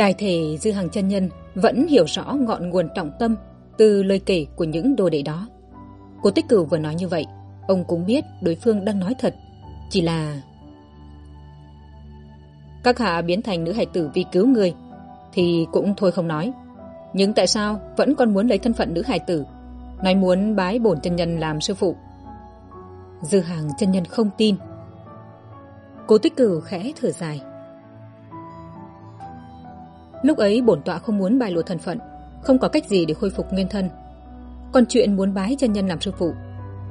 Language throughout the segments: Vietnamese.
Đại thể Dư Hằng chân nhân vẫn hiểu rõ ngọn nguồn trọng tâm từ lời kể của những đồ đệ đó. Cô Tích Cửu vừa nói như vậy, ông cũng biết đối phương đang nói thật, chỉ là... Các hạ biến thành nữ hài tử vì cứu người, thì cũng thôi không nói. Nhưng tại sao vẫn còn muốn lấy thân phận nữ hài tử, nói muốn bái bổn chân nhân làm sư phụ? Dư Hàng chân nhân không tin. Cố Tích Cửu khẽ thở dài. Lúc ấy bổn tọa không muốn bài lộ thân phận, không có cách gì để khôi phục nguyên thân. Còn chuyện muốn bái chân nhân làm sư phụ,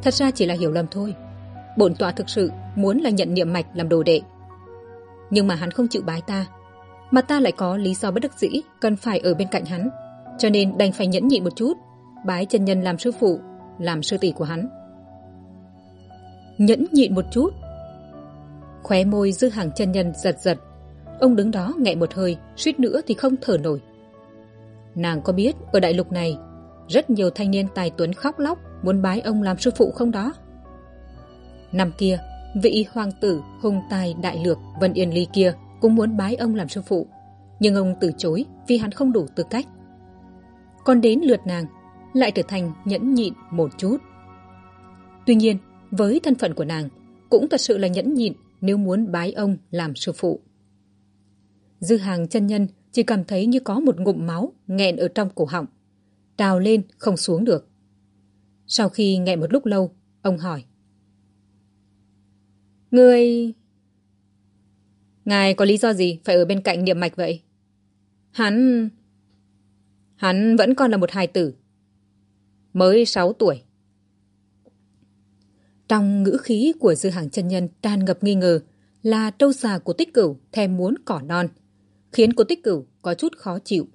thật ra chỉ là hiểu lầm thôi. Bổn tọa thực sự muốn là nhận niệm mạch làm đồ đệ. Nhưng mà hắn không chịu bái ta, mà ta lại có lý do bất đắc dĩ cần phải ở bên cạnh hắn, cho nên đành phải nhẫn nhịn một chút, bái chân nhân làm sư phụ, làm sư tỷ của hắn. Nhẫn nhịn một chút. Khóe môi dư hàng chân nhân giật giật Ông đứng đó nghẹ một hơi, suýt nữa thì không thở nổi. Nàng có biết ở đại lục này, rất nhiều thanh niên tài tuấn khóc lóc muốn bái ông làm sư phụ không đó? Năm kia, vị hoàng tử hùng tài đại lược Vân Yên Ly kia cũng muốn bái ông làm sư phụ, nhưng ông từ chối vì hắn không đủ tư cách. Còn đến lượt nàng, lại trở thành nhẫn nhịn một chút. Tuy nhiên, với thân phận của nàng, cũng thật sự là nhẫn nhịn nếu muốn bái ông làm sư phụ. Dư hàng chân nhân chỉ cảm thấy như có một ngụm máu nghẹn ở trong cổ họng. Trào lên không xuống được. Sau khi nghẹn một lúc lâu, ông hỏi. Người... Ngài có lý do gì phải ở bên cạnh niệm mạch vậy? Hắn... Hắn vẫn còn là một hài tử. Mới sáu tuổi. Trong ngữ khí của dư hàng chân nhân tràn ngập nghi ngờ là trâu già của tích cửu thèm muốn cỏ non khiến cô tích cửu có chút khó chịu.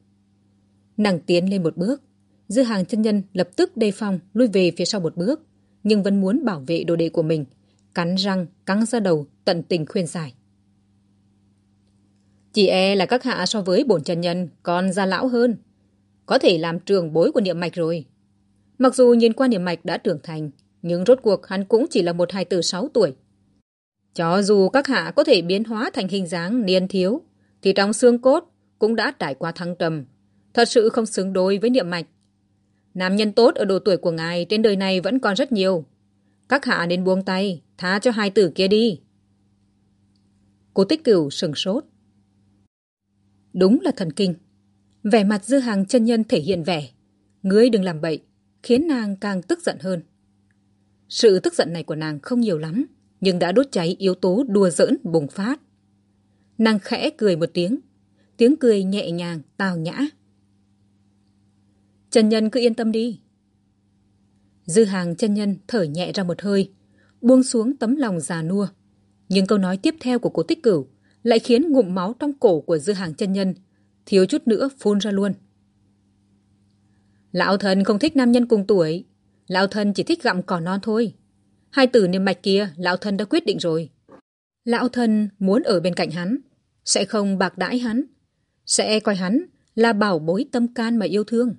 Nàng tiến lên một bước, dư hàng chân nhân lập tức đề phòng lui về phía sau một bước, nhưng vẫn muốn bảo vệ đồ đệ của mình, cắn răng, cắn ra đầu, tận tình khuyên giải. Chỉ e là các hạ so với bổn chân nhân còn già lão hơn, có thể làm trường bối của niệm mạch rồi. Mặc dù nhìn qua niệm mạch đã trưởng thành, nhưng rốt cuộc hắn cũng chỉ là một hài tử sáu tuổi. Cho dù các hạ có thể biến hóa thành hình dáng niên thiếu, thì trong xương cốt cũng đã trải qua thăng trầm, thật sự không xứng đôi với niệm mạch. Nam nhân tốt ở độ tuổi của ngài trên đời này vẫn còn rất nhiều. Các hạ nên buông tay, tha cho hai tử kia đi. Cô tích cửu sừng sốt. Đúng là thần kinh. Vẻ mặt dư hàng chân nhân thể hiện vẻ. Ngươi đừng làm bậy, khiến nàng càng tức giận hơn. Sự tức giận này của nàng không nhiều lắm, nhưng đã đốt cháy yếu tố đùa giỡn bùng phát. Nàng khẽ cười một tiếng. Tiếng cười nhẹ nhàng, tào nhã. Trần Nhân cứ yên tâm đi. Dư hàng chân nhân thở nhẹ ra một hơi, buông xuống tấm lòng già nua. Nhưng câu nói tiếp theo của cô tích cửu lại khiến ngụm máu trong cổ của dư hàng chân nhân thiếu chút nữa phun ra luôn. Lão thần không thích nam nhân cùng tuổi. Lão thần chỉ thích gặm cỏ non thôi. Hai tử niềm mạch kia lão thần đã quyết định rồi. Lão thân muốn ở bên cạnh hắn, sẽ không bạc đãi hắn, sẽ coi hắn là bảo bối tâm can mà yêu thương.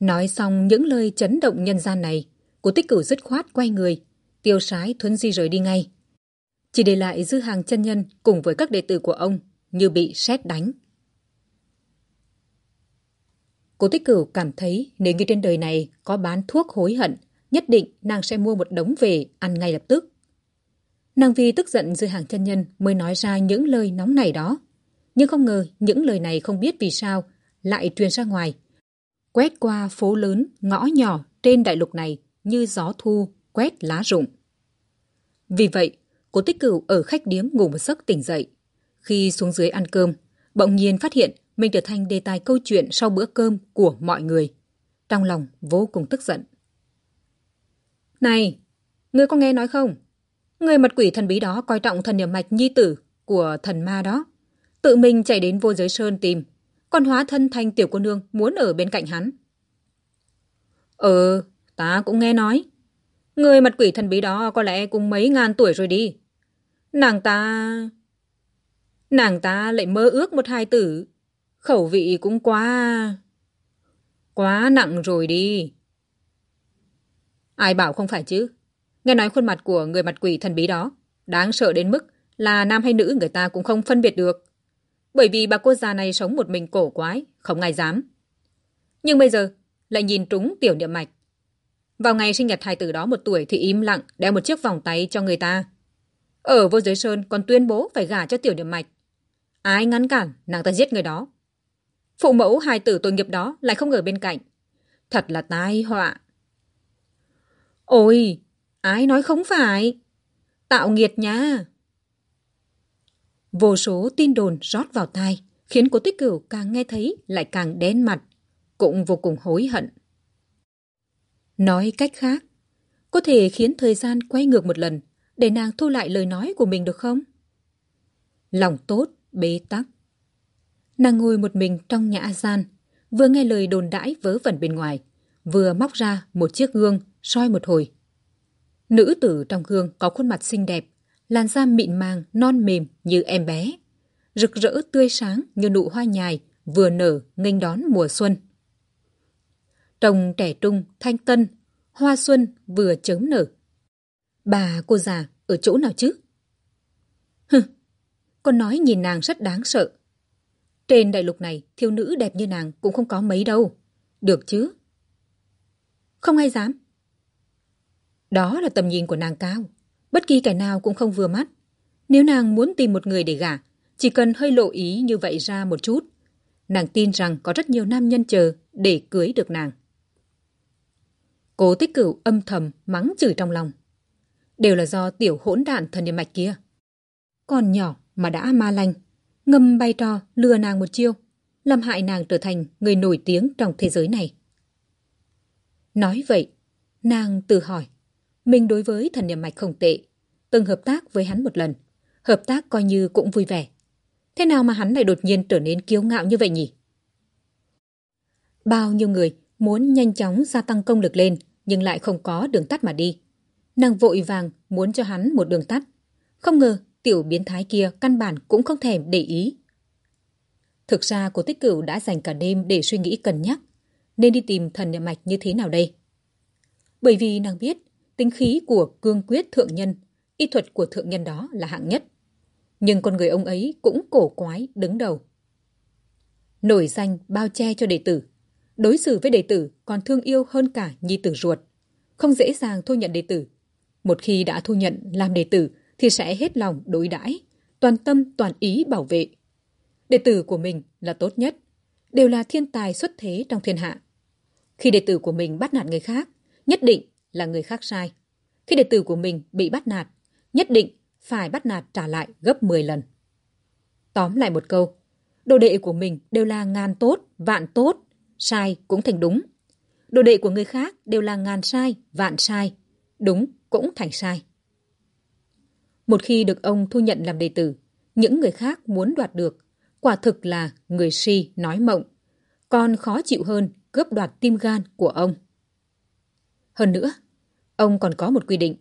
Nói xong những lời chấn động nhân gian này, Cố tích cửu dứt khoát quay người, tiêu sái thuấn di rời đi ngay. Chỉ để lại dư hàng chân nhân cùng với các đệ tử của ông như bị sét đánh. Cố tích cửu cảm thấy nếu như trên đời này có bán thuốc hối hận, nhất định nàng sẽ mua một đống về ăn ngay lập tức. Nàng vi tức giận dưới hàng chân nhân mới nói ra những lời nóng này đó. Nhưng không ngờ những lời này không biết vì sao lại truyền ra ngoài. Quét qua phố lớn, ngõ nhỏ trên đại lục này như gió thu quét lá rụng. Vì vậy, cô tích cửu ở khách điếm ngủ một giấc tỉnh dậy. Khi xuống dưới ăn cơm, bỗng nhiên phát hiện mình trở thành đề tài câu chuyện sau bữa cơm của mọi người. Trong lòng vô cùng tức giận. Này, ngươi có nghe nói không? Người mật quỷ thần bí đó coi trọng thần niệm mạch nhi tử của thần ma đó. Tự mình chạy đến vô giới sơn tìm, còn hóa thân thành tiểu cô nương muốn ở bên cạnh hắn. ờ, ta cũng nghe nói. Người mật quỷ thần bí đó có lẽ cũng mấy ngàn tuổi rồi đi. Nàng ta... Nàng ta lại mơ ước một hai tử. Khẩu vị cũng quá... Quá nặng rồi đi. Ai bảo không phải chứ? Nghe nói khuôn mặt của người mặt quỷ thần bí đó đáng sợ đến mức là nam hay nữ người ta cũng không phân biệt được. Bởi vì bà cô già này sống một mình cổ quái, không ai dám. Nhưng bây giờ lại nhìn trúng tiểu niệm mạch. Vào ngày sinh nhật hài tử đó một tuổi thì im lặng đeo một chiếc vòng tay cho người ta. Ở vô giới sơn còn tuyên bố phải gả cho tiểu niệm mạch. Ai ngăn cản, nàng ta giết người đó. Phụ mẫu hài tử tội nghiệp đó lại không ở bên cạnh. Thật là tai họa. Ôi, ai nói không phải? Tạo nghiệt nha. Vô số tin đồn rót vào tai, khiến cô tích cửu càng nghe thấy lại càng đen mặt, cũng vô cùng hối hận. Nói cách khác, có thể khiến thời gian quay ngược một lần để nàng thu lại lời nói của mình được không? Lòng tốt, bế tắc. Nàng ngồi một mình trong nhã gian, vừa nghe lời đồn đãi vớ vẩn bên ngoài, vừa móc ra một chiếc gương soi một hồi. Nữ tử trong gương có khuôn mặt xinh đẹp, làn da mịn màng, non mềm như em bé. Rực rỡ tươi sáng như nụ hoa nhài vừa nở nghênh đón mùa xuân. Trồng trẻ trung, thanh tân, hoa xuân vừa chớm nở. Bà cô già ở chỗ nào chứ? Hừ, con nói nhìn nàng rất đáng sợ. Trên đại lục này, thiếu nữ đẹp như nàng cũng không có mấy đâu. Được chứ? Không ai dám. Đó là tầm nhìn của nàng cao. Bất kỳ kẻ nào cũng không vừa mắt. Nếu nàng muốn tìm một người để gả, chỉ cần hơi lộ ý như vậy ra một chút. Nàng tin rằng có rất nhiều nam nhân chờ để cưới được nàng. Cố tích cửu âm thầm mắng chửi trong lòng. Đều là do tiểu hỗn đạn thần niệm mạch kia. Còn nhỏ mà đã ma lanh, ngâm bay trò lừa nàng một chiêu, làm hại nàng trở thành người nổi tiếng trong thế giới này. Nói vậy, nàng tự hỏi, mình đối với thần niệm mạch không tệ, từng hợp tác với hắn một lần, hợp tác coi như cũng vui vẻ. Thế nào mà hắn lại đột nhiên trở nên kiêu ngạo như vậy nhỉ? Bao nhiêu người muốn nhanh chóng gia tăng công lực lên nhưng lại không có đường tắt mà đi. Nàng vội vàng muốn cho hắn một đường tắt. Không ngờ tiểu biến thái kia căn bản cũng không thèm để ý. Thực ra cô tích cửu đã dành cả đêm để suy nghĩ cân nhắc nên đi tìm thần niệm mạch như thế nào đây. Bởi vì nàng biết tính khí của cương quyết thượng nhân, y thuật của thượng nhân đó là hạng nhất. Nhưng con người ông ấy cũng cổ quái đứng đầu. Nổi danh bao che cho đệ tử, đối xử với đệ tử còn thương yêu hơn cả nhi tử ruột, không dễ dàng thu nhận đệ tử. Một khi đã thu nhận làm đệ tử thì sẽ hết lòng đối đãi, toàn tâm toàn ý bảo vệ. Đệ tử của mình là tốt nhất, đều là thiên tài xuất thế trong thiên hạ. Khi đệ tử của mình bắt nạt người khác, nhất định là người khác sai. Khi đệ tử của mình bị bắt nạt, nhất định phải bắt nạt trả lại gấp 10 lần. Tóm lại một câu, đồ đệ của mình đều là ngàn tốt, vạn tốt, sai cũng thành đúng. Đồ đệ của người khác đều là ngàn sai, vạn sai, đúng cũng thành sai. Một khi được ông thu nhận làm đệ tử, những người khác muốn đoạt được, quả thực là người si nói mộng, còn khó chịu hơn cướp đoạt tim gan của ông. Hơn nữa, ông còn có một quy định.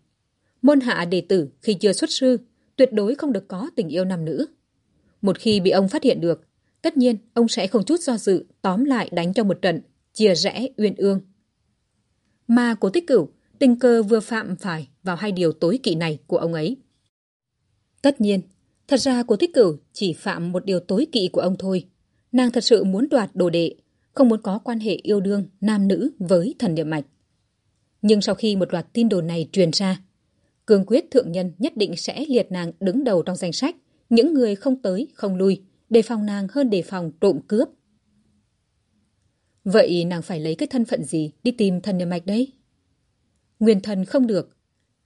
Môn hạ đệ tử khi chưa xuất sư, tuyệt đối không được có tình yêu nam nữ. Một khi bị ông phát hiện được, tất nhiên ông sẽ không chút do dự tóm lại đánh cho một trận, chia rẽ uyên ương. Mà cố tích cửu tình cờ vừa phạm phải vào hai điều tối kỵ này của ông ấy. Tất nhiên, thật ra cố tích cửu chỉ phạm một điều tối kỵ của ông thôi. Nàng thật sự muốn đoạt đồ đệ, không muốn có quan hệ yêu đương nam nữ với thần địa mạch. Nhưng sau khi một loạt tin đồn này truyền ra, cương quyết thượng nhân nhất định sẽ liệt nàng đứng đầu trong danh sách những người không tới, không lui, đề phòng nàng hơn đề phòng trộm cướp. Vậy nàng phải lấy cái thân phận gì đi tìm thần niệm mạch đấy? Nguyên thần không được,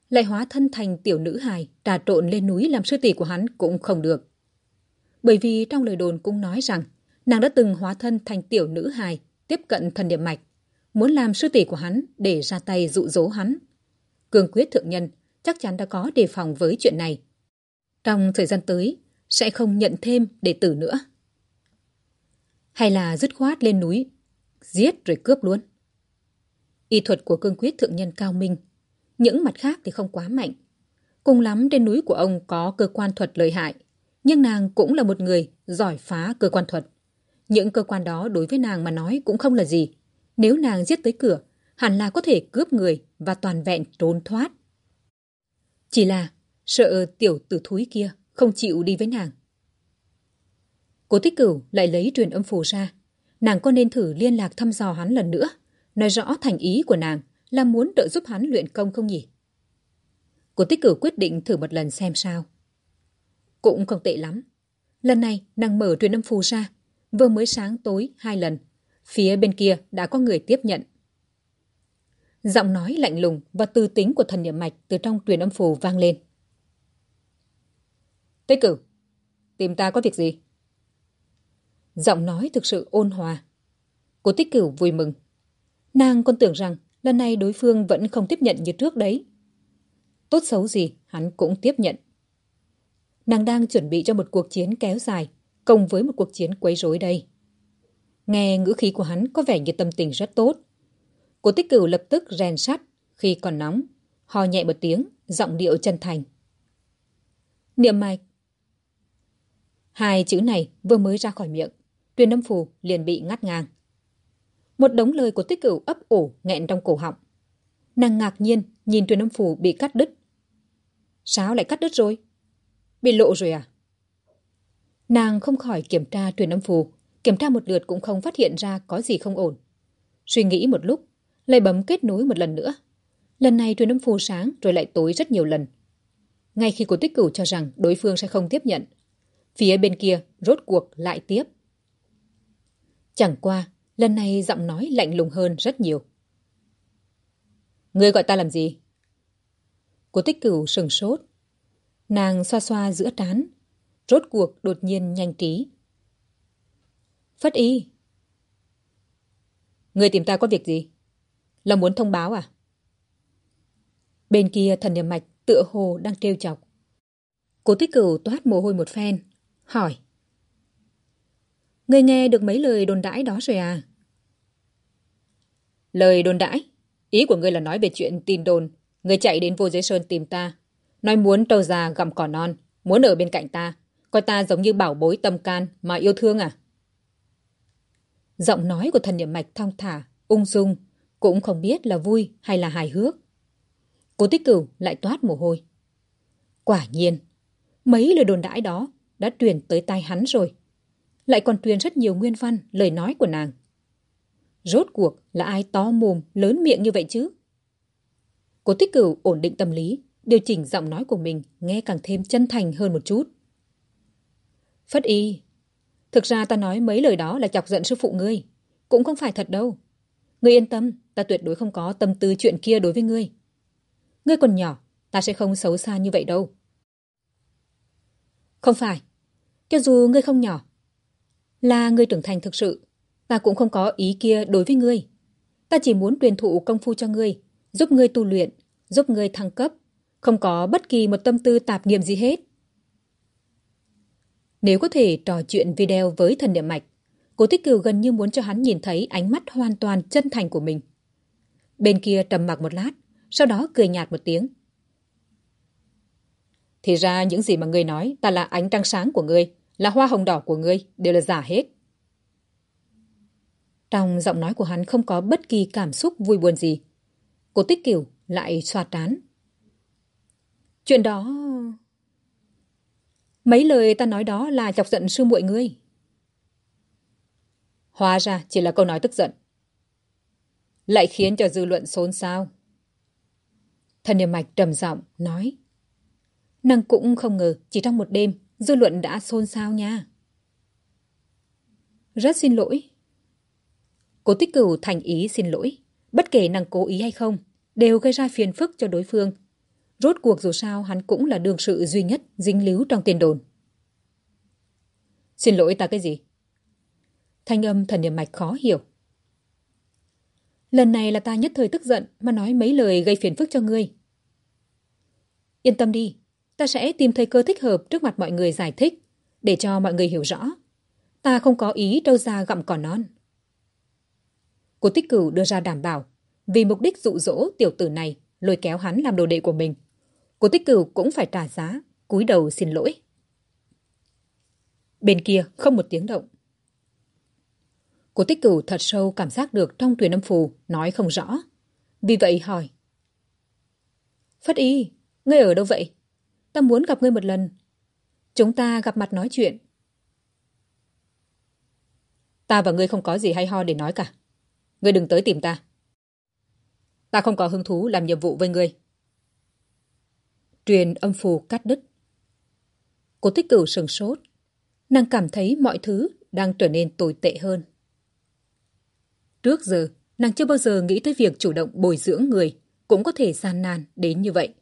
lại hóa thân thành tiểu nữ hài trà trộn lên núi làm sư tỷ của hắn cũng không được. Bởi vì trong lời đồn cũng nói rằng Nàng đã từng hóa thân thành tiểu nữ hài, tiếp cận thần niệm mạch, muốn làm sư tỷ của hắn để ra tay dụ dỗ hắn. Cương quyết thượng nhân chắc chắn đã có đề phòng với chuyện này. Trong thời gian tới, sẽ không nhận thêm đệ tử nữa. Hay là dứt khoát lên núi, giết rồi cướp luôn. Y thuật của cương quyết thượng nhân cao minh, những mặt khác thì không quá mạnh. Cùng lắm trên núi của ông có cơ quan thuật lợi hại, nhưng nàng cũng là một người giỏi phá cơ quan thuật. Những cơ quan đó đối với nàng mà nói cũng không là gì. Nếu nàng giết tới cửa, hẳn là có thể cướp người và toàn vẹn trốn thoát. Chỉ là sợ tiểu tử thúi kia không chịu đi với nàng. Cố tích cửu lại lấy truyền âm phù ra. Nàng có nên thử liên lạc thăm dò hắn lần nữa, nói rõ thành ý của nàng là muốn trợ giúp hắn luyện công không nhỉ? Cố tích cửu quyết định thử một lần xem sao. Cũng không tệ lắm. Lần này nàng mở truyền âm phù ra, vừa mới sáng tối hai lần. Phía bên kia đã có người tiếp nhận. Giọng nói lạnh lùng và tư tính của thần niệm mạch từ trong truyền âm phù vang lên. Tích cử tìm ta có việc gì? Giọng nói thực sự ôn hòa. Cô tích cửu vui mừng. Nàng còn tưởng rằng lần này đối phương vẫn không tiếp nhận như trước đấy. Tốt xấu gì, hắn cũng tiếp nhận. Nàng đang chuẩn bị cho một cuộc chiến kéo dài, cùng với một cuộc chiến quấy rối đây. Nghe ngữ khí của hắn có vẻ như tâm tình rất tốt. Cô tích cửu lập tức rèn sắt khi còn nóng, ho nhẹ một tiếng, giọng điệu chân thành. Niệm mạch. Hai chữ này vừa mới ra khỏi miệng, tuyên âm phù liền bị ngắt ngang. Một đống lời của tích cửu ấp ủ nghẹn trong cổ họng. Nàng ngạc nhiên nhìn tuyên âm phù bị cắt đứt. Sao lại cắt đứt rồi? Bị lộ rồi à? Nàng không khỏi kiểm tra truyền âm phù, kiểm tra một lượt cũng không phát hiện ra có gì không ổn. Suy nghĩ một lúc, lại bấm kết nối một lần nữa. Lần này truyền âm phù sáng rồi lại tối rất nhiều lần. Ngay khi cô tích cửu cho rằng đối phương sẽ không tiếp nhận, phía bên kia rốt cuộc lại tiếp. Chẳng qua, lần này giọng nói lạnh lùng hơn rất nhiều. Ngươi gọi ta làm gì? Cô tích cửu sừng sốt. Nàng xoa xoa giữa trán, rốt cuộc đột nhiên nhanh trí. Phất y. Người tìm ta có việc gì? Là muốn thông báo à? Bên kia thần niệm mạch tựa hồ đang trêu chọc. Cố tích cửu toát mồ hôi một phen, hỏi. Người nghe được mấy lời đồn đãi đó rồi à? Lời đồn đãi? Ý của ngươi là nói về chuyện tin đồn. Ngươi chạy đến vô giới sơn tìm ta. Nói muốn trâu già gặm cỏ non, muốn ở bên cạnh ta. Coi ta giống như bảo bối tâm can mà yêu thương à? Giọng nói của thần niệm mạch thong thả, ung dung, cũng không biết là vui hay là hài hước. Cố tích cửu lại toát mồ hôi. Quả nhiên, mấy lời đồn đãi đó đã truyền tới tai hắn rồi. Lại còn truyền rất nhiều nguyên văn, lời nói của nàng. Rốt cuộc là ai to mồm, lớn miệng như vậy chứ? Cố tích cửu ổn định tâm lý, điều chỉnh giọng nói của mình nghe càng thêm chân thành hơn một chút. Phất y, thực ra ta nói mấy lời đó là chọc giận sư phụ ngươi. Cũng không phải thật đâu. Ngươi yên tâm, ta tuyệt đối không có tâm tư chuyện kia đối với ngươi. Ngươi còn nhỏ, ta sẽ không xấu xa như vậy đâu. Không phải. Cho dù ngươi không nhỏ, là ngươi trưởng thành thực sự, ta cũng không có ý kia đối với ngươi. Ta chỉ muốn truyền thụ công phu cho ngươi, giúp ngươi tu luyện, giúp ngươi thăng cấp, không có bất kỳ một tâm tư tạp niệm gì hết. Nếu có thể trò chuyện video với thần niệm mạch, Cố Tích Kiều gần như muốn cho hắn nhìn thấy ánh mắt hoàn toàn chân thành của mình. Bên kia trầm mặc một lát, sau đó cười nhạt một tiếng. Thì ra những gì mà ngươi nói ta là ánh trăng sáng của ngươi, là hoa hồng đỏ của ngươi, đều là giả hết. Trong giọng nói của hắn không có bất kỳ cảm xúc vui buồn gì. Cố Tích Kiều lại xoa tán. Chuyện đó... Mấy lời ta nói đó là chọc giận sư muội ngươi. Hóa ra chỉ là câu nói tức giận. Lại khiến cho dư luận xôn xao. Thần niệm mạch trầm giọng nói. Nàng cũng không ngờ chỉ trong một đêm dư luận đã xôn xao nha. Rất xin lỗi. Cố tích cửu thành ý xin lỗi. Bất kể nàng cố ý hay không, đều gây ra phiền phức cho đối phương. Rốt cuộc dù sao hắn cũng là đương sự duy nhất dính líu trong tiền đồn. Xin lỗi ta cái gì? Thanh âm thần niệm mạch khó hiểu. Lần này là ta nhất thời tức giận mà nói mấy lời gây phiền phức cho ngươi. Yên tâm đi, ta sẽ tìm thời cơ thích hợp trước mặt mọi người giải thích, để cho mọi người hiểu rõ. Ta không có ý đâu ra gặm cỏ non. Cô tích cửu đưa ra đảm bảo, vì mục đích dụ dỗ tiểu tử này lôi kéo hắn làm đồ đệ của mình. Cô tích cửu cũng phải trả giá, cúi đầu xin lỗi. Bên kia không một tiếng động. Cô tích cửu thật sâu cảm giác được trong tuyển âm phù nói không rõ. Vì vậy hỏi. Phất y, ngươi ở đâu vậy? Ta muốn gặp ngươi một lần. Chúng ta gặp mặt nói chuyện. Ta và ngươi không có gì hay ho để nói cả. Ngươi đừng tới tìm ta. Ta không có hứng thú làm nhiệm vụ với ngươi. Truyền âm phù cắt đứt. Cô tích cửu sừng sốt. Nàng cảm thấy mọi thứ đang trở nên tồi tệ hơn. Trước giờ, nàng chưa bao giờ nghĩ tới việc chủ động bồi dưỡng người cũng có thể gian nan đến như vậy.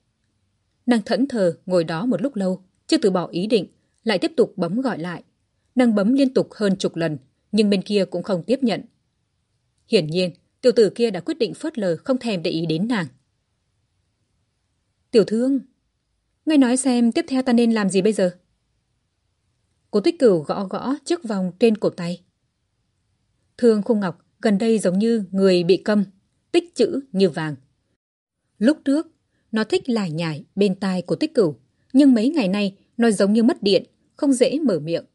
Nàng thẫn thờ ngồi đó một lúc lâu, chưa từ bỏ ý định, lại tiếp tục bấm gọi lại. Nàng bấm liên tục hơn chục lần, nhưng bên kia cũng không tiếp nhận. Hiển nhiên, tiểu tử kia đã quyết định phớt lờ không thèm để ý đến nàng. Tiểu thương, ngươi nói xem tiếp theo ta nên làm gì bây giờ? Cố tích cửu gõ gõ trước vòng trên cổ tay. Thương khung ngọc gần đây giống như người bị câm, tích chữ như vàng. Lúc trước, nó thích lải nhải bên tai của tích cửu, nhưng mấy ngày nay nó giống như mất điện, không dễ mở miệng.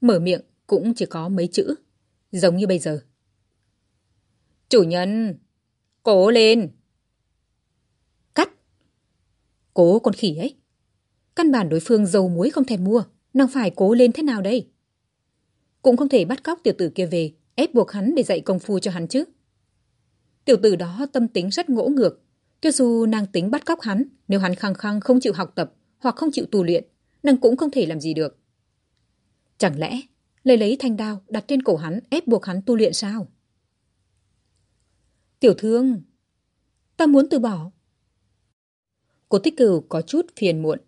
Mở miệng cũng chỉ có mấy chữ, giống như bây giờ. Chủ nhân, cố lên! Cắt! Cố con khỉ ấy. Căn bản đối phương dầu muối không thèm mua, nàng phải cố lên thế nào đây? Cũng không thể bắt cóc tiểu tử kia về, ép buộc hắn để dạy công phu cho hắn chứ. Tiểu tử đó tâm tính rất ngỗ ngược. Cho dù nàng tính bắt cóc hắn, nếu hắn khăng khăng không chịu học tập hoặc không chịu tu luyện, nàng cũng không thể làm gì được. Chẳng lẽ lấy lấy thanh đao đặt trên cổ hắn ép buộc hắn tu luyện sao? Tiểu thương, ta muốn từ bỏ. Cô tích cửu có chút phiền muộn.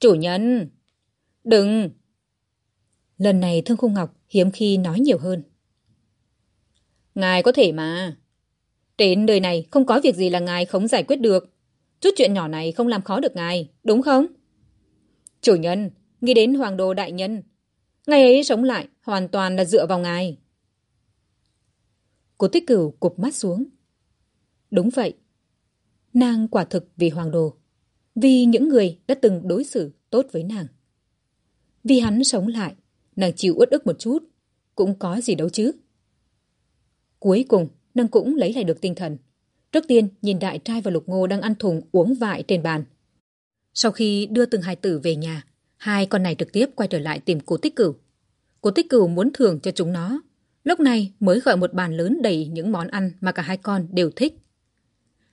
Chủ nhân, đừng! Lần này Thương Khung Ngọc hiếm khi nói nhiều hơn. Ngài có thể mà. Đến đời này không có việc gì là ngài không giải quyết được. Chút chuyện nhỏ này không làm khó được ngài, đúng không? Chủ nhân, nghĩ đến Hoàng Đô Đại Nhân. Ngày ấy sống lại hoàn toàn là dựa vào ngài. Cố tích cửu cụp mắt xuống. Đúng vậy. Nàng quả thực vì Hoàng Đồ. Vì những người đã từng đối xử tốt với nàng. Vì hắn sống lại, nàng chịu uất ức một chút, cũng có gì đâu chứ. Cuối cùng, nàng cũng lấy lại được tinh thần. Trước tiên nhìn đại trai và lục ngô đang ăn thùng uống vại trên bàn. Sau khi đưa từng hai tử về nhà, hai con này trực tiếp quay trở lại tìm cô tích cửu. Cô tích cửu muốn thưởng cho chúng nó. Lúc này mới gọi một bàn lớn đầy những món ăn mà cả hai con đều thích.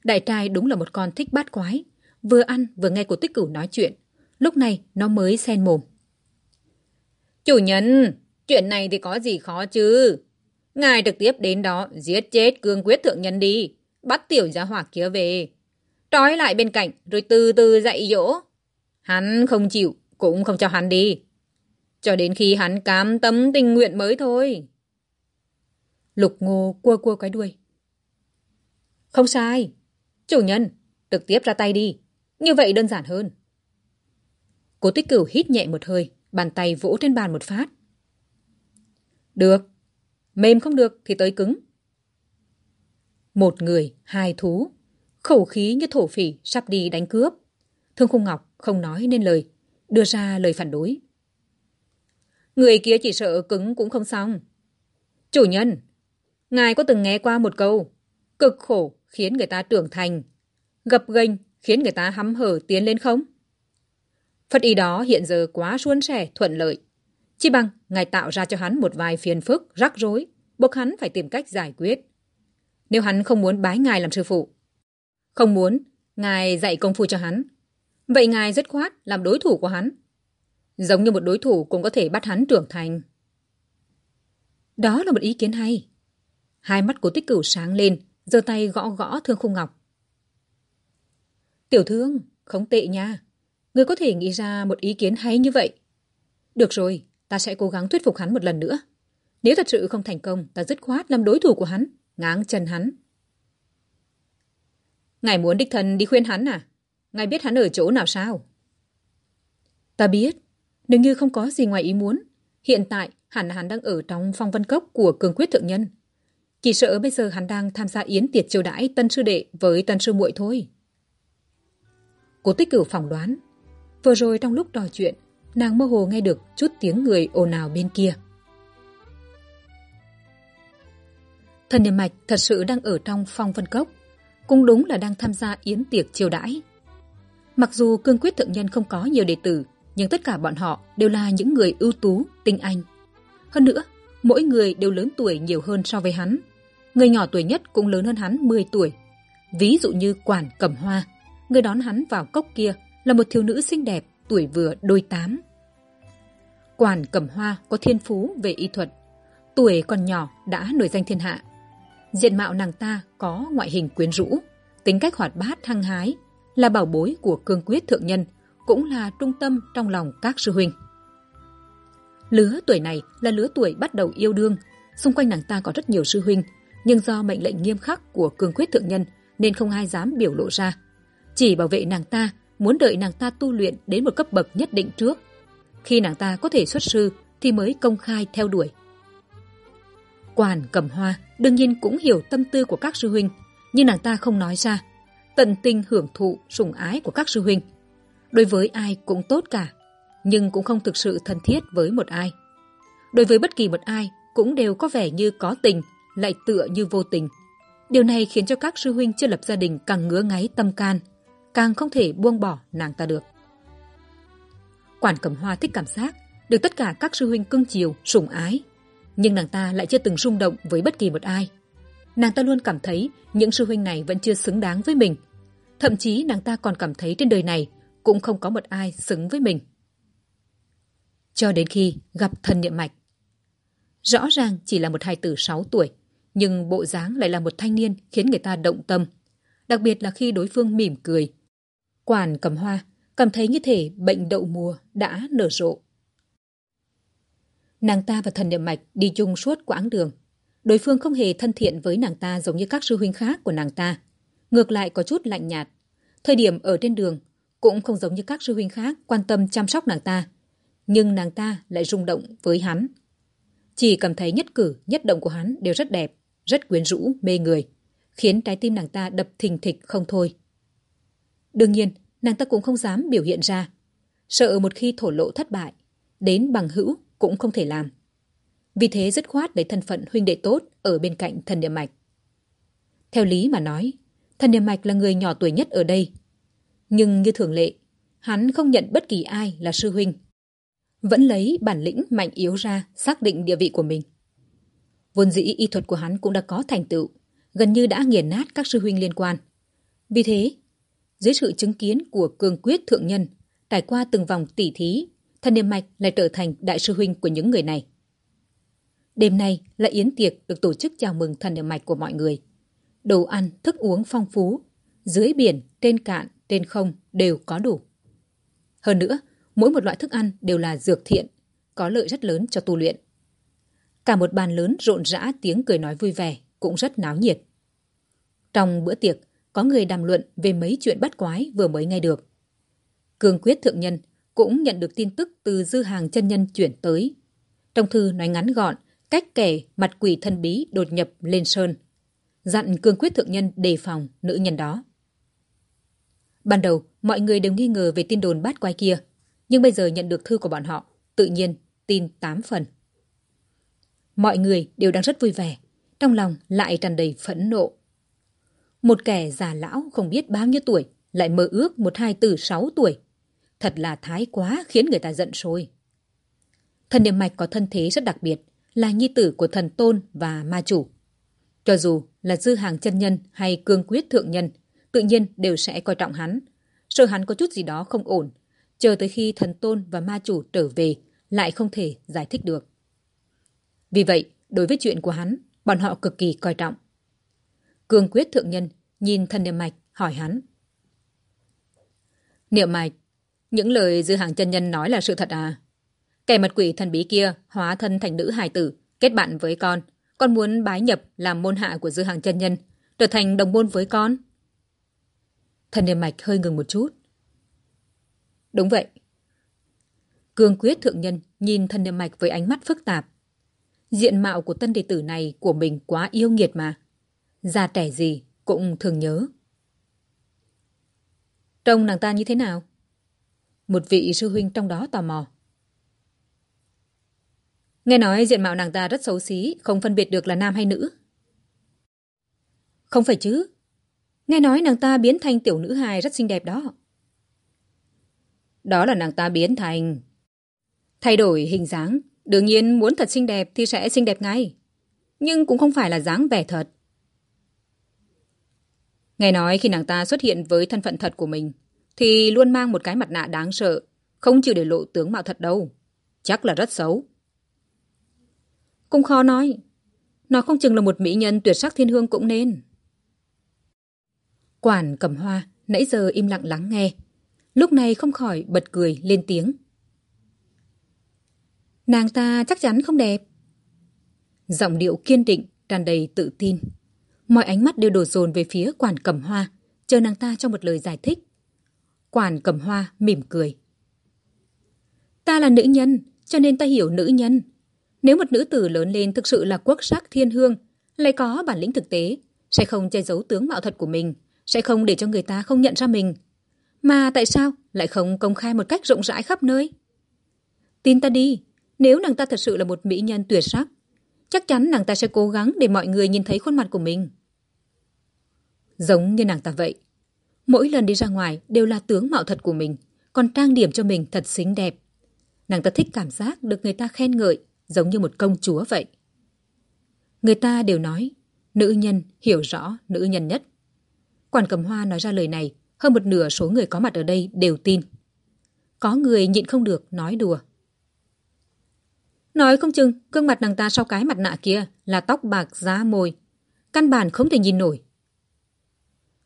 Đại trai đúng là một con thích bát quái. Vừa ăn vừa nghe cô tích cửu nói chuyện. Lúc này nó mới sen mồm. Chủ nhân, chuyện này thì có gì khó chứ? Ngài trực tiếp đến đó giết chết cương quyết thượng nhân đi, bắt tiểu gia hỏa kia về. Trói lại bên cạnh rồi từ từ dạy dỗ. Hắn không chịu, cũng không cho hắn đi. Cho đến khi hắn cam tâm tình nguyện mới thôi. Lục ngô cua cua cái đuôi. Không sai. Chủ nhân, trực tiếp ra tay đi. Như vậy đơn giản hơn. Cố tích cửu hít nhẹ một hơi, bàn tay vỗ trên bàn một phát. Được. Mềm không được thì tới cứng. Một người, hai thú. Khẩu khí như thổ phỉ sắp đi đánh cướp. Thương Khung Ngọc không nói nên lời, đưa ra lời phản đối. Người kia chỉ sợ cứng cũng không xong. Chủ nhân, ngài có từng nghe qua một câu, cực khổ khiến người ta trưởng thành, gập ghềnh khiến người ta hăm hở tiến lên không? Phật ý đó hiện giờ quá suôn sẻ, thuận lợi. Chỉ bằng ngài tạo ra cho hắn một vài phiền phức, rắc rối, buộc hắn phải tìm cách giải quyết. Nếu hắn không muốn bái ngài làm sư phụ, không muốn ngài dạy công phu cho hắn, vậy ngài rất khoát làm đối thủ của hắn. Giống như một đối thủ cũng có thể bắt hắn trưởng thành. Đó là một ý kiến hay. Hai mắt của tích cửu sáng lên, giơ tay gõ gõ thương khung ngọc. Tiểu thương, không tệ nha. Ngươi có thể nghĩ ra một ý kiến hay như vậy. Được rồi, ta sẽ cố gắng thuyết phục hắn một lần nữa. Nếu thật sự không thành công, ta dứt khoát làm đối thủ của hắn, ngáng chân hắn. Ngài muốn đích thân đi khuyên hắn à? Ngài biết hắn ở chỗ nào sao? Ta biết, nếu như không có gì ngoài ý muốn, hiện tại hẳn hắn đang ở trong phong vân cốc của cường quyết thượng nhân. Chỉ sợ bây giờ hắn đang tham gia yến tiệc chiêu đãi tân sư đệ với tân sư muội thôi. Cố tích cửu phỏng đoán. Vừa rồi trong lúc trò chuyện, nàng mơ hồ nghe được chút tiếng người ồn ào bên kia. Thần niệm mạch thật sự đang ở trong phong vân cốc, cũng đúng là đang tham gia yến tiệc chiêu đãi. Mặc dù cương quyết thượng nhân không có nhiều đệ tử, nhưng tất cả bọn họ đều là những người ưu tú, tinh anh. Hơn nữa, mỗi người đều lớn tuổi nhiều hơn so với hắn. Người nhỏ tuổi nhất cũng lớn hơn hắn 10 tuổi. Ví dụ như Quản Cẩm Hoa, người đón hắn vào cốc kia là một thiếu nữ xinh đẹp, tuổi vừa đôi tám. Quản Cẩm Hoa có thiên phú về y thuật, tuổi còn nhỏ đã nổi danh thiên hạ. Diện mạo nàng ta có ngoại hình quyến rũ, tính cách hoạt bát hăng hái, là bảo bối của cương quyết thượng nhân, cũng là trung tâm trong lòng các sư huynh. Lứa tuổi này là lứa tuổi bắt đầu yêu đương, xung quanh nàng ta có rất nhiều sư huynh, nhưng do mệnh lệnh nghiêm khắc của cương quyết thượng nhân nên không ai dám biểu lộ ra. Chỉ bảo vệ nàng ta, muốn đợi nàng ta tu luyện đến một cấp bậc nhất định trước. Khi nàng ta có thể xuất sư thì mới công khai theo đuổi. Quản cầm hoa đương nhiên cũng hiểu tâm tư của các sư huynh, nhưng nàng ta không nói ra. Tận tình hưởng thụ sủng ái của các sư huynh. Đối với ai cũng tốt cả, nhưng cũng không thực sự thân thiết với một ai. Đối với bất kỳ một ai cũng đều có vẻ như có tình, lại tựa như vô tình. Điều này khiến cho các sư huynh chưa lập gia đình càng ngứa ngáy tâm can, càng không thể buông bỏ nàng ta được. Quản Cẩm Hoa thích cảm giác được tất cả các sư huynh cưng chiều, sủng ái. Nhưng nàng ta lại chưa từng rung động với bất kỳ một ai. Nàng ta luôn cảm thấy những sư huynh này vẫn chưa xứng đáng với mình. Thậm chí nàng ta còn cảm thấy trên đời này cũng không có một ai xứng với mình. Cho đến khi gặp thần niệm mạch. Rõ ràng chỉ là một hài tử sáu tuổi, nhưng bộ dáng lại là một thanh niên khiến người ta động tâm. Đặc biệt là khi đối phương mỉm cười. Quản cầm hoa, cảm thấy như thể bệnh đậu mùa đã nở rộ. Nàng ta và thần niệm mạch đi chung suốt quãng đường. Đối phương không hề thân thiện với nàng ta giống như các sư huynh khác của nàng ta. Ngược lại có chút lạnh nhạt. Thời điểm ở trên đường cũng không giống như các sư huynh khác quan tâm chăm sóc nàng ta. Nhưng nàng ta lại rung động với hắn. Chỉ cảm thấy nhất cử, nhất động của hắn đều rất đẹp, rất quyến rũ, mê người, khiến trái tim nàng ta đập thình thịch không thôi. Đương nhiên, nàng ta cũng không dám biểu hiện ra. Sợ một khi thổ lộ thất bại, đến bằng hữu cũng không thể làm. Vì thế dứt khoát lấy thân phận huynh đệ tốt ở bên cạnh thần niệm mạch. Theo lý mà nói, thần niệm mạch là người nhỏ tuổi nhất ở đây. Nhưng như thường lệ, hắn không nhận bất kỳ ai là sư huynh. Vẫn lấy bản lĩnh mạnh yếu ra xác định địa vị của mình. Vốn dĩ y thuật của hắn cũng đã có thành tựu, gần như đã nghiền nát các sư huynh liên quan. Vì thế, dưới sự chứng kiến của cường quyết thượng nhân, trải qua từng vòng tỉ thí, thần niệm mạch lại trở thành đại sư huynh của những người này. Đêm nay là yến tiệc được tổ chức chào mừng thần niệm mạch của mọi người. Đồ ăn, thức uống phong phú, dưới biển, trên cạn, trên không đều có đủ. Hơn nữa, mỗi một loại thức ăn đều là dược thiện, có lợi rất lớn cho tu luyện. Cả một bàn lớn rộn rã tiếng cười nói vui vẻ, cũng rất náo nhiệt. Trong bữa tiệc, có người đàm luận về mấy chuyện bắt quái vừa mới nghe được. Cương quyết thượng nhân cũng nhận được tin tức từ dư hàng chân nhân chuyển tới. Trong thư nói ngắn gọn, cách kể mặt quỷ thân bí đột nhập lên sơn. Dặn cương quyết thượng nhân đề phòng nữ nhân đó. Ban đầu, mọi người đều nghi ngờ về tin đồn bát quái kia, nhưng bây giờ nhận được thư của bọn họ, tự nhiên tin tám phần. Mọi người đều đang rất vui vẻ, trong lòng lại tràn đầy phẫn nộ. Một kẻ già lão không biết bao nhiêu tuổi, lại mơ ước một hai tử sáu tuổi. Thật là thái quá khiến người ta giận sôi. Thần niệm mạch có thân thế rất đặc biệt, là nhi tử của thần tôn và ma chủ. Cho dù là dư hàng chân nhân hay cương quyết thượng nhân, tự nhiên đều sẽ coi trọng hắn. Sợ hắn có chút gì đó không ổn, chờ tới khi thần tôn và ma chủ trở về lại không thể giải thích được. Vì vậy, đối với chuyện của hắn, bọn họ cực kỳ coi trọng. Cương quyết thượng nhân nhìn thần niệm mạch hỏi hắn. Niệm mạch, những lời dư hàng chân nhân nói là sự thật à? Kẻ mật quỷ thần bí kia hóa thân thành nữ hài tử, kết bạn với con. Con muốn bái nhập làm môn hạ của dư hàng chân nhân, trở thành đồng môn với con. Thần niệm mạch hơi ngừng một chút. Đúng vậy. Cương quyết thượng nhân nhìn thần niệm mạch với ánh mắt phức tạp. Diện mạo của tân đệ tử này của mình quá yêu nghiệt mà. Già trẻ gì cũng thường nhớ. Trông nàng ta như thế nào? Một vị sư huynh trong đó tò mò. Nghe nói diện mạo nàng ta rất xấu xí, không phân biệt được là nam hay nữ. Không phải chứ. Nghe nói nàng ta biến thành tiểu nữ hài rất xinh đẹp đó. Đó là nàng ta biến thành... Thay đổi hình dáng, đương nhiên muốn thật xinh đẹp thì sẽ xinh đẹp ngay. Nhưng cũng không phải là dáng vẻ thật. Nghe nói khi nàng ta xuất hiện với thân phận thật của mình, thì luôn mang một cái mặt nạ đáng sợ, không chịu để lộ tướng mạo thật đâu. Chắc là rất xấu. Cũng khó nói. Nó không chừng là một mỹ nhân tuyệt sắc thiên hương cũng nên. Quản cầm hoa, nãy giờ im lặng lắng nghe. Lúc này không khỏi bật cười lên tiếng. Nàng ta chắc chắn không đẹp. Giọng điệu kiên định, tràn đầy tự tin. Mọi ánh mắt đều đổ dồn về phía quản cầm hoa, chờ nàng ta cho một lời giải thích. Quản cầm hoa mỉm cười. Ta là nữ nhân, cho nên ta hiểu nữ nhân. Nếu một nữ tử lớn lên thực sự là quốc sắc thiên hương, lại có bản lĩnh thực tế, sẽ không che giấu tướng mạo thật của mình, sẽ không để cho người ta không nhận ra mình. Mà tại sao lại không công khai một cách rộng rãi khắp nơi? Tin ta đi, nếu nàng ta thật sự là một mỹ nhân tuyệt sắc, chắc chắn nàng ta sẽ cố gắng để mọi người nhìn thấy khuôn mặt của mình. Giống như nàng ta vậy. Mỗi lần đi ra ngoài đều là tướng mạo thật của mình, còn trang điểm cho mình thật xinh đẹp. Nàng ta thích cảm giác được người ta khen ngợi, giống như một công chúa vậy. Người ta đều nói, nữ nhân hiểu rõ nữ nhân nhất. Quản cầm hoa nói ra lời này, hơn một nửa số người có mặt ở đây đều tin. Có người nhịn không được nói đùa. Nói không chừng, gương mặt nàng ta sau cái mặt nạ kia là tóc bạc giá môi. Căn bản không thể nhìn nổi.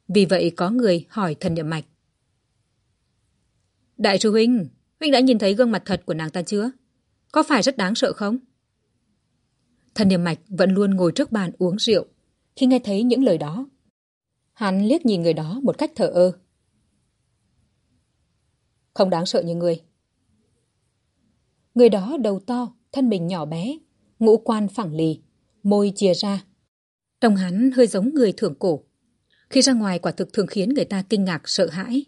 Vì vậy có người hỏi thần niệm mạch. Đại sư Huynh, Huynh đã nhìn thấy gương mặt thật của nàng ta chưa? Có phải rất đáng sợ không? Thần niệm mạch vẫn luôn ngồi trước bàn uống rượu. Khi nghe thấy những lời đó, hắn liếc nhìn người đó một cách thở ơ. Không đáng sợ như người. Người đó đầu to, thân mình nhỏ bé, ngũ quan phẳng lì, môi chia ra. Trông hắn hơi giống người thượng cổ. Khi ra ngoài quả thực thường khiến người ta kinh ngạc sợ hãi.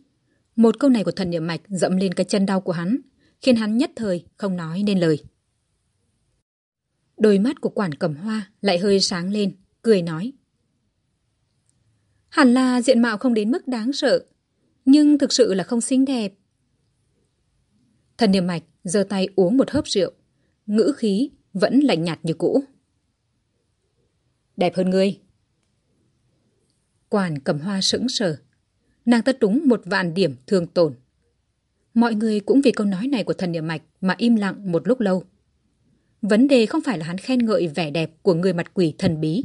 Một câu này của thần niệm mạch dẫm lên cái chân đau của hắn, khiến hắn nhất thời không nói nên lời. Đôi mắt của quản cầm hoa lại hơi sáng lên, cười nói. Hẳn là diện mạo không đến mức đáng sợ, nhưng thực sự là không xinh đẹp. Thần niệm mạch giơ tay uống một hớp rượu, ngữ khí vẫn lạnh nhạt như cũ. Đẹp hơn ngươi. Quản cầm hoa sững sờ. Nàng ta trúng một vạn điểm thương tổn. Mọi người cũng vì câu nói này của thần niệm mạch mà im lặng một lúc lâu. Vấn đề không phải là hắn khen ngợi vẻ đẹp của người mặt quỷ thần bí,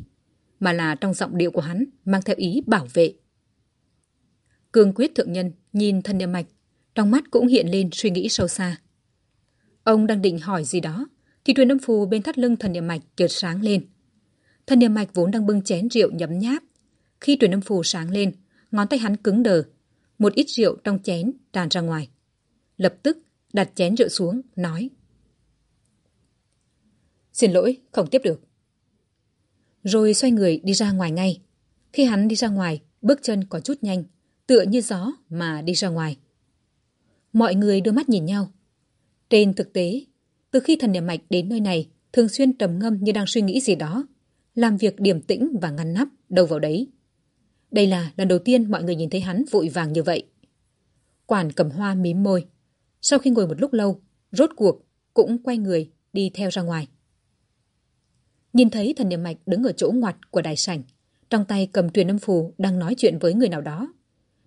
mà là trong giọng điệu của hắn mang theo ý bảo vệ. Cương quyết thượng nhân nhìn thần niệm mạch, trong mắt cũng hiện lên suy nghĩ sâu xa. Ông đang định hỏi gì đó, thì truyền âm phù bên thắt lưng thần niệm mạch chợt sáng lên. Thần niệm mạch vốn đang bưng chén rượu nhấm nháp. Khi truyền âm phù sáng lên, ngón tay hắn cứng đờ. Một ít rượu trong chén tràn ra ngoài. Lập tức đặt chén rượu xuống, nói. Xin lỗi, không tiếp được. Rồi xoay người đi ra ngoài ngay. Khi hắn đi ra ngoài, bước chân có chút nhanh, tựa như gió mà đi ra ngoài. Mọi người đưa mắt nhìn nhau. Trên thực tế, từ khi thần niệm mạch đến nơi này, thường xuyên trầm ngâm như đang suy nghĩ gì đó, làm việc điềm tĩnh và ngăn nắp, đâu vào đấy. Đây là lần đầu tiên mọi người nhìn thấy hắn vội vàng như vậy. Quản cầm hoa mím môi. Sau khi ngồi một lúc lâu, rốt cuộc cũng quay người đi theo ra ngoài. Nhìn thấy thần niệm mạch đứng ở chỗ ngoặt của đài sảnh, trong tay cầm truyền âm phù đang nói chuyện với người nào đó.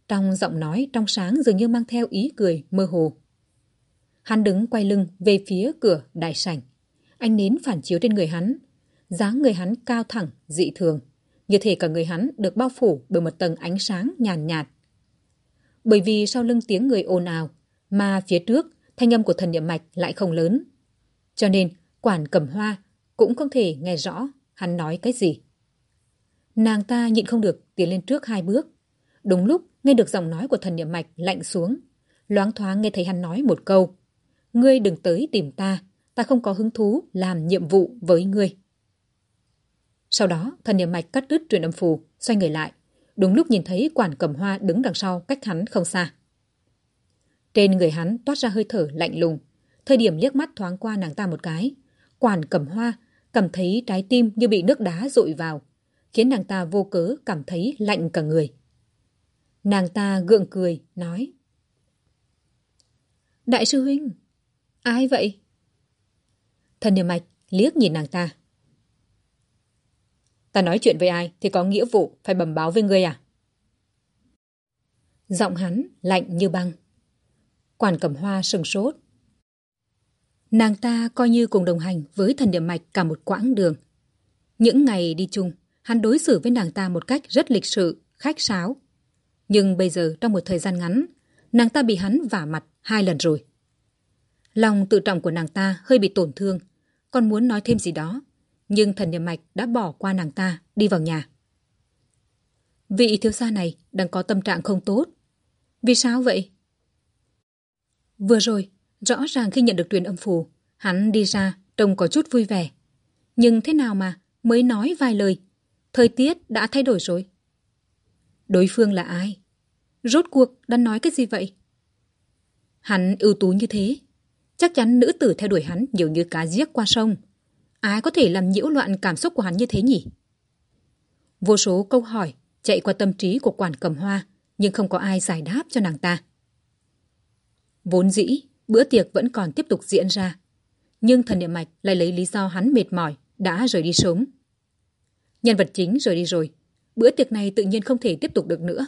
Trong giọng nói trong sáng dường như mang theo ý cười mơ hồ. Hắn đứng quay lưng về phía cửa đại sảnh. Anh nến phản chiếu trên người hắn. dáng người hắn cao thẳng, dị thường. Như thể cả người hắn được bao phủ bởi một tầng ánh sáng nhàn nhạt, Bởi vì sau lưng tiếng người ồn ào, mà phía trước thanh âm của thần niệm mạch lại không lớn, Cho nên, quản cầm hoa cũng không thể nghe rõ hắn nói cái gì. Nàng ta nhịn không được tiến lên trước hai bước. Đúng lúc nghe được giọng nói của thần niệm mạch lạnh xuống. Loáng thoáng nghe thấy hắn nói một câu. Ngươi đừng tới tìm ta, ta không có hứng thú làm nhiệm vụ với ngươi. Sau đó, thần niệm mạch cắt đứt truyền âm phù, xoay người lại. Đúng lúc nhìn thấy quản cầm hoa đứng đằng sau cách hắn không xa. Trên người hắn toát ra hơi thở lạnh lùng. Thời điểm liếc mắt thoáng qua nàng ta một cái. Quản cầm hoa cảm thấy trái tim như bị nước đá dội vào, khiến nàng ta vô cớ cảm thấy lạnh cả người. Nàng ta gượng cười, nói. Đại sư huynh, ai vậy? Thần niệm mạch liếc nhìn nàng ta. Ta nói chuyện với ai thì có nghĩa vụ phải bẩm báo với ngươi à? Giọng hắn lạnh như băng. Quản cầm hoa sừng sốt. Nàng ta coi như cùng đồng hành với thần điểm mạch cả một quãng đường. Những ngày đi chung, hắn đối xử với nàng ta một cách rất lịch sự, khách sáo. Nhưng bây giờ trong một thời gian ngắn, nàng ta bị hắn vả mặt hai lần rồi. Lòng tự trọng của nàng ta hơi bị tổn thương, còn muốn nói thêm gì đó. Nhưng thần niệm mạch đã bỏ qua nàng ta, đi vào nhà. Vị thiếu gia này đang có tâm trạng không tốt. Vì sao vậy? Vừa rồi, rõ ràng khi nhận được truyền âm phù, hắn đi ra trông có chút vui vẻ. Nhưng thế nào mà mới nói vài lời, thời tiết đã thay đổi rồi. Đối phương là ai? Rốt cuộc đã nói cái gì vậy? Hắn ưu tú như thế, chắc chắn nữ tử theo đuổi hắn nhiều như cá giếc qua sông. Ai có thể làm nhiễu loạn cảm xúc của hắn như thế nhỉ? Vô số câu hỏi chạy qua tâm trí của quản cầm hoa, nhưng không có ai giải đáp cho nàng ta. Vốn dĩ, bữa tiệc vẫn còn tiếp tục diễn ra. Nhưng thần niệm mạch lại lấy lý do hắn mệt mỏi, đã rời đi sớm. Nhân vật chính rời đi rồi, bữa tiệc này tự nhiên không thể tiếp tục được nữa.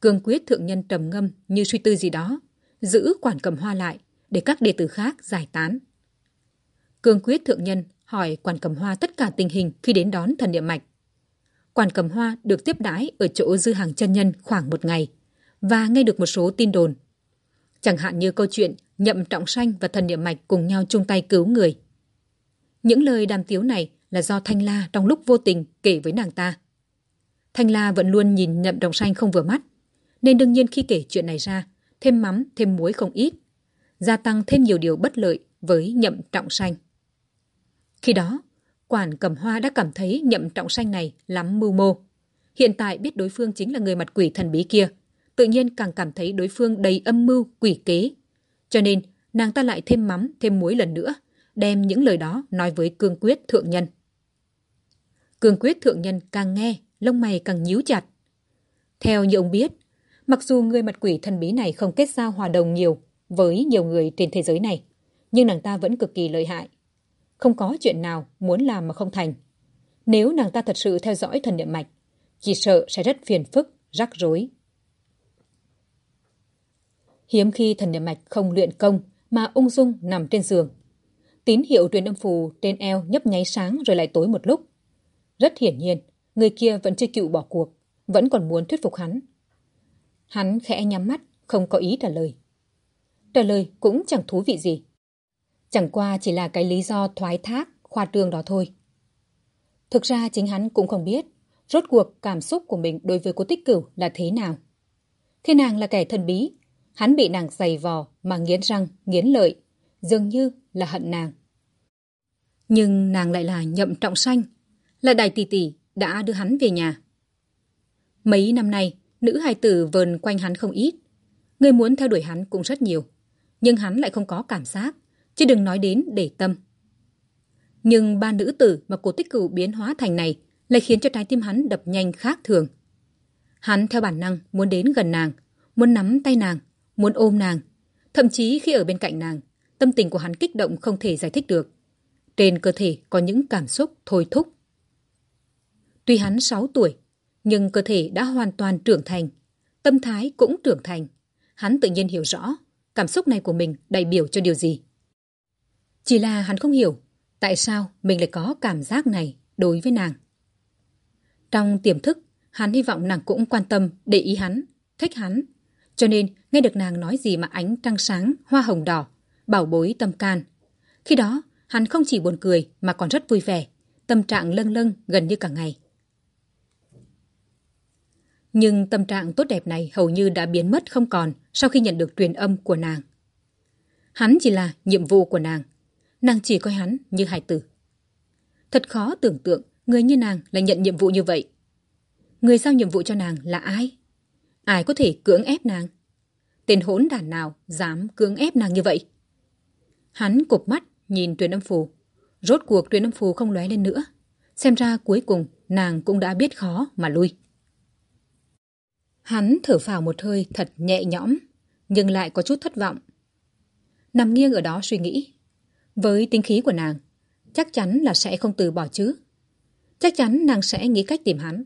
Cương quyết thượng nhân trầm ngâm như suy tư gì đó, giữ quản cầm hoa lại để các đệ tử khác giải tán. Cương quyết thượng nhân hỏi quản cầm hoa tất cả tình hình khi đến đón thần địa mạch. Quản cầm hoa được tiếp đãi ở chỗ dư hàng chân nhân khoảng một ngày và nghe được một số tin đồn Chẳng hạn như câu chuyện Nhậm Trọng Sanh và Thần địa Mạch cùng nhau chung tay cứu người. Những lời đàm tiếu này là do Thanh La trong lúc vô tình kể với nàng ta. Thanh La vẫn luôn nhìn Nhậm Trọng Sanh không vừa mắt, nên đương nhiên khi kể chuyện này ra, thêm mắm, thêm muối không ít, gia tăng thêm nhiều điều bất lợi với Nhậm Trọng Sanh. Khi đó, quản cầm hoa đã cảm thấy Nhậm Trọng Sanh này lắm mưu mô. Hiện tại biết đối phương chính là người mặt quỷ thần bí kia, tự nhiên càng cảm thấy đối phương đầy âm mưu, quỷ kế. Cho nên, nàng ta lại thêm mắm, thêm muối lần nữa, đem những lời đó nói với cương quyết thượng nhân. Cương quyết thượng nhân càng nghe, lông mày càng nhíu chặt. Theo như ông biết, mặc dù người mặt quỷ thần bí này không kết giao hòa đồng nhiều với nhiều người trên thế giới này, nhưng nàng ta vẫn cực kỳ lợi hại. Không có chuyện nào muốn làm mà không thành. Nếu nàng ta thật sự theo dõi thần niệm mạch, chỉ sợ sẽ rất phiền phức, rắc rối. Hiếm khi thần niệm mạch không luyện công mà ung dung nằm trên giường. Tín hiệu truyền âm phù trên eo nhấp nháy sáng rồi lại tối một lúc. Rất hiển nhiên, người kia vẫn chưa chịu bỏ cuộc, vẫn còn muốn thuyết phục hắn. Hắn khẽ nhắm mắt, không có ý trả lời. Trả lời cũng chẳng thú vị gì. Chẳng qua chỉ là cái lý do thoái thác, khoa trương đó thôi. Thực ra chính hắn cũng không biết rốt cuộc cảm xúc của mình đối với cô tích cửu là thế nào. Khi nàng là kẻ thần bí, Hắn bị nàng giày vò mà nghiến răng, nghiến lợi, dường như là hận nàng. Nhưng nàng lại là nhậm trọng xanh, là đại tỷ tỷ đã đưa hắn về nhà. Mấy năm nay, nữ hài tử vờn quanh hắn không ít. Người muốn theo đuổi hắn cũng rất nhiều. Nhưng hắn lại không có cảm giác, chứ đừng nói đến để tâm. Nhưng ba nữ tử mà cổ tích cửu biến hóa thành này lại khiến cho trái tim hắn đập nhanh khác thường. Hắn theo bản năng muốn đến gần nàng, muốn nắm tay nàng, muốn ôm nàng. Thậm chí khi ở bên cạnh nàng, tâm tình của hắn kích động không thể giải thích được. Trên cơ thể có những cảm xúc thôi thúc. Tuy hắn 6 tuổi, nhưng cơ thể đã hoàn toàn trưởng thành. Tâm thái cũng trưởng thành. Hắn tự nhiên hiểu rõ cảm xúc này của mình đại biểu cho điều gì. Chỉ là hắn không hiểu tại sao mình lại có cảm giác này đối với nàng. Trong tiềm thức, hắn hy vọng nàng cũng quan tâm, để ý hắn, thích hắn cho nên, nghe được nàng nói gì mà ánh trăng sáng, hoa hồng đỏ, bảo bối tâm can. Khi đó, Hắn không chỉ buồn cười mà còn rất vui vẻ, tâm trạng lâng lâng gần như cả ngày. Nhưng tâm trạng tốt đẹp này hầu như đã biến mất không còn sau khi nhận được truyền âm của nàng. Hắn chỉ là nhiệm vụ của nàng. Nàng chỉ coi hắn như hài tử. Thật khó tưởng tượng người như nàng lại nhận nhiệm vụ như vậy. Người giao nhiệm vụ cho nàng là ai? Ai có thể cưỡng ép nàng? Tên hỗn đản nào dám cưỡng ép nàng như vậy? Hắn cụp mắt nhìn truyền âm phù. Rốt cuộc truyền âm phù không lóe lên nữa. Xem ra cuối cùng nàng cũng đã biết khó mà lui. Hắn thở phào một hơi thật nhẹ nhõm, nhưng lại có chút thất vọng. Nằm nghiêng ở đó suy nghĩ. Với tính khí của nàng, chắc chắn là sẽ không từ bỏ chứ. Chắc chắn nàng sẽ nghĩ cách tìm hắn.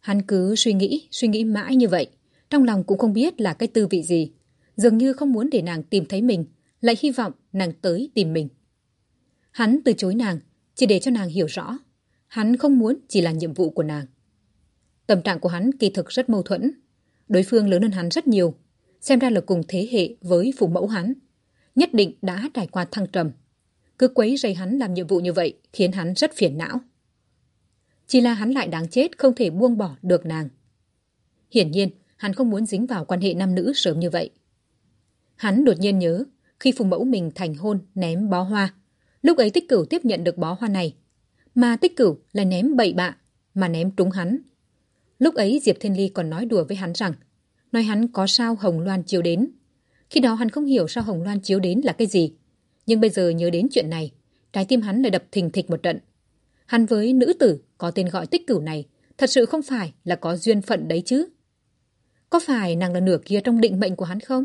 Hắn cứ suy nghĩ, suy nghĩ mãi như vậy. Trong lòng cũng không biết là cái tư vị gì. Dường như không muốn để nàng tìm thấy mình, lại hy vọng nàng tới tìm mình. Hắn từ chối nàng, chỉ để cho nàng hiểu rõ. Hắn không muốn chỉ là nhiệm vụ của nàng. Tâm trạng của hắn kỳ thực rất mâu thuẫn. Đối phương lớn hơn hắn rất nhiều, xem ra là cùng thế hệ với phụ mẫu hắn. Nhất định đã trải qua thăng trầm. Cứ quấy rầy hắn làm nhiệm vụ như vậy khiến hắn rất phiền não. Chỉ là hắn lại đáng chết không thể buông bỏ được nàng. Hiển nhiên, hắn không muốn dính vào quan hệ nam nữ sớm như vậy. Hắn đột nhiên nhớ, khi phụ mẫu mình thành hôn ném bó hoa, lúc ấy tích cửu tiếp nhận được bó hoa này. Mà tích cửu là ném bậy bạ, mà ném trúng hắn. Lúc ấy Diệp Thiên Ly còn nói đùa với hắn rằng, nói hắn có sao Hồng Loan chiếu đến. Khi đó hắn không hiểu sao Hồng Loan chiếu đến là cái gì. Nhưng bây giờ nhớ đến chuyện này, trái tim hắn lại đập thình thịch một trận. Hắn với nữ tử có tên gọi tích cửu này thật sự không phải là có duyên phận đấy chứ. Có phải nàng là nửa kia trong định mệnh của hắn không?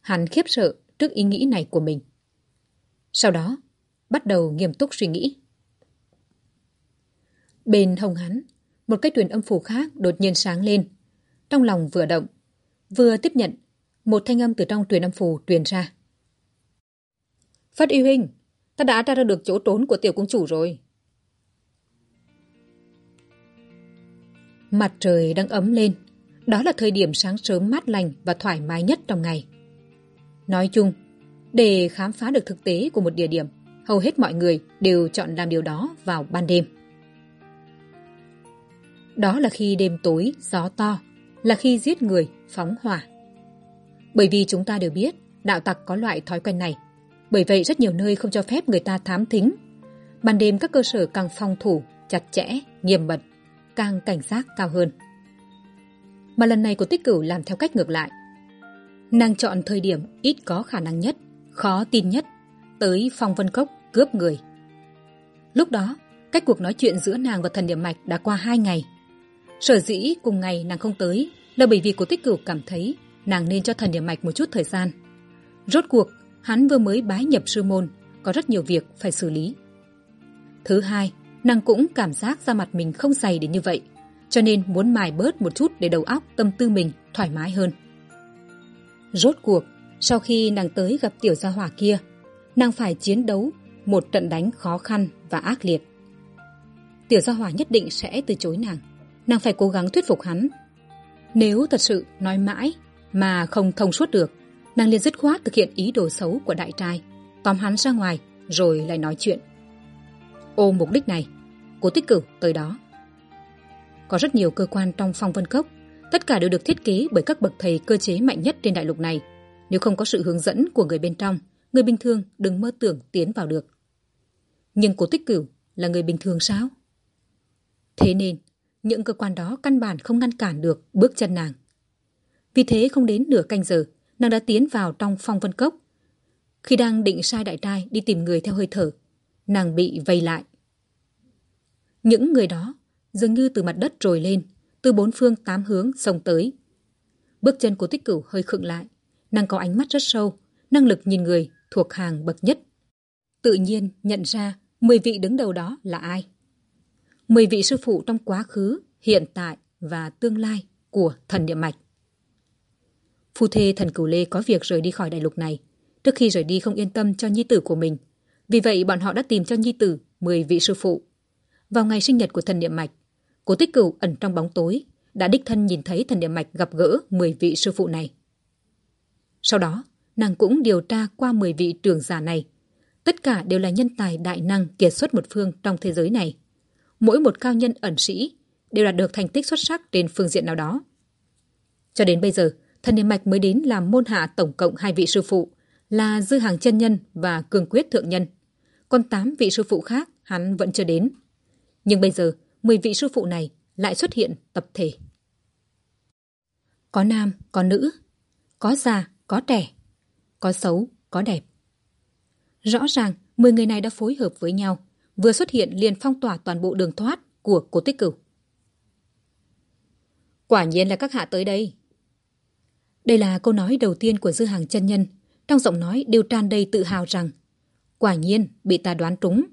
Hắn khiếp sợ trước ý nghĩ này của mình. Sau đó, bắt đầu nghiêm túc suy nghĩ. Bên hồng hắn, một cái truyền âm phủ khác đột nhiên sáng lên. Trong lòng vừa động, vừa tiếp nhận, một thanh âm từ trong truyền âm phủ truyền ra. Phất y huynh, ta đã tra ra được chỗ trốn của tiểu cung chủ rồi. Mặt trời đang ấm lên. Đó là thời điểm sáng sớm mát lành và thoải mái nhất trong ngày. Nói chung, để khám phá được thực tế của một địa điểm, hầu hết mọi người đều chọn làm điều đó vào ban đêm. Đó là khi đêm tối, gió to, là khi giết người, phóng hỏa. Bởi vì chúng ta đều biết đạo tặc có loại thói quen này. Bởi vậy rất nhiều nơi không cho phép người ta thám thính. Ban đêm các cơ sở càng phòng thủ, chặt chẽ, nghiêm mật, càng cảnh giác cao hơn. Mà lần này của tích cửu làm theo cách ngược lại. Nàng chọn thời điểm ít có khả năng nhất, khó tin nhất, tới phong vân cốc cướp người. Lúc đó, cách cuộc nói chuyện giữa nàng và thần điểm mạch đã qua hai ngày. Sở dĩ cùng ngày nàng không tới là bởi vì cố tích cửu cảm thấy nàng nên cho thần điểm mạch một chút thời gian. Rốt cuộc, hắn vừa mới bái nhập sư môn, có rất nhiều việc phải xử lý. Thứ hai, nàng cũng cảm giác ra mặt mình không dày đến như vậy, cho nên muốn mài bớt một chút để đầu óc tâm tư mình thoải mái hơn. Rốt cuộc, sau khi nàng tới gặp tiểu gia hỏa kia, nàng phải chiến đấu một trận đánh khó khăn và ác liệt. Tiểu gia hỏa nhất định sẽ từ chối nàng nàng phải cố gắng thuyết phục hắn. Nếu thật sự nói mãi mà không thông suốt được, nàng liền dứt khoát thực hiện ý đồ xấu của đại trai, tóm hắn ra ngoài rồi lại nói chuyện. Ô, mục đích này, cố tích cử tới đó. Có rất nhiều cơ quan trong phong vân cốc, tất cả đều được thiết kế bởi các bậc thầy cơ chế mạnh nhất trên đại lục này. Nếu không có sự hướng dẫn của người bên trong, người bình thường đừng mơ tưởng tiến vào được. Nhưng cố tích cửu là người bình thường sao? Thế nên những cơ quan đó căn bản không ngăn cản được bước chân nàng. Vì thế không đến nửa canh giờ, nàng đã tiến vào trong phong vân cốc. Khi đang định sai đại trai đi tìm người theo hơi thở, nàng bị vây lại. Những người đó dường như từ mặt đất trồi lên, từ bốn phương tám hướng xông tới. Bước chân của tích cửu hơi khựng lại, nàng có ánh mắt rất sâu, năng lực nhìn người thuộc hàng bậc nhất. Tự nhiên nhận ra 10 vị đứng đầu đó là ai. 10 vị sư phụ trong quá khứ, hiện tại và tương lai của thần địa mạch. Phu thê thần cửu lê có việc rời đi khỏi đại lục này. Trước khi rời đi không yên tâm cho nhi tử của mình. Vì vậy bọn họ đã tìm cho nhi tử 10 vị sư phụ. Vào ngày sinh nhật của thần địa mạch, cố tích cửu ẩn trong bóng tối đã đích thân nhìn thấy thần địa mạch gặp gỡ 10 vị sư phụ này. Sau đó, nàng cũng điều tra qua 10 vị trưởng giả này, Tất cả đều là nhân tài đại năng kiệt xuất một phương trong thế giới này. Mỗi một cao nhân ẩn sĩ đều đạt được thành tích xuất sắc trên phương diện nào đó. Cho đến bây giờ, thần niệm mạch mới đến làm môn hạ tổng cộng hai vị sư phụ là Dư Hàng chân Nhân và Cường Quyết Thượng Nhân. Còn tám vị sư phụ khác hắn vẫn chưa đến. Nhưng bây giờ, 10 vị sư phụ này lại xuất hiện tập thể. Có nam, có nữ, có già, có trẻ, có xấu, có đẹp. Rõ ràng, 10 người này đã phối hợp với nhau, vừa xuất hiện liền phong tỏa toàn bộ đường thoát của cố tích cửu. Quả nhiên là các hạ tới đây. Đây là câu nói đầu tiên của Dư Hàng chân Nhân, trong giọng nói đều tràn đầy tự hào rằng quả nhiên bị ta đoán trúng.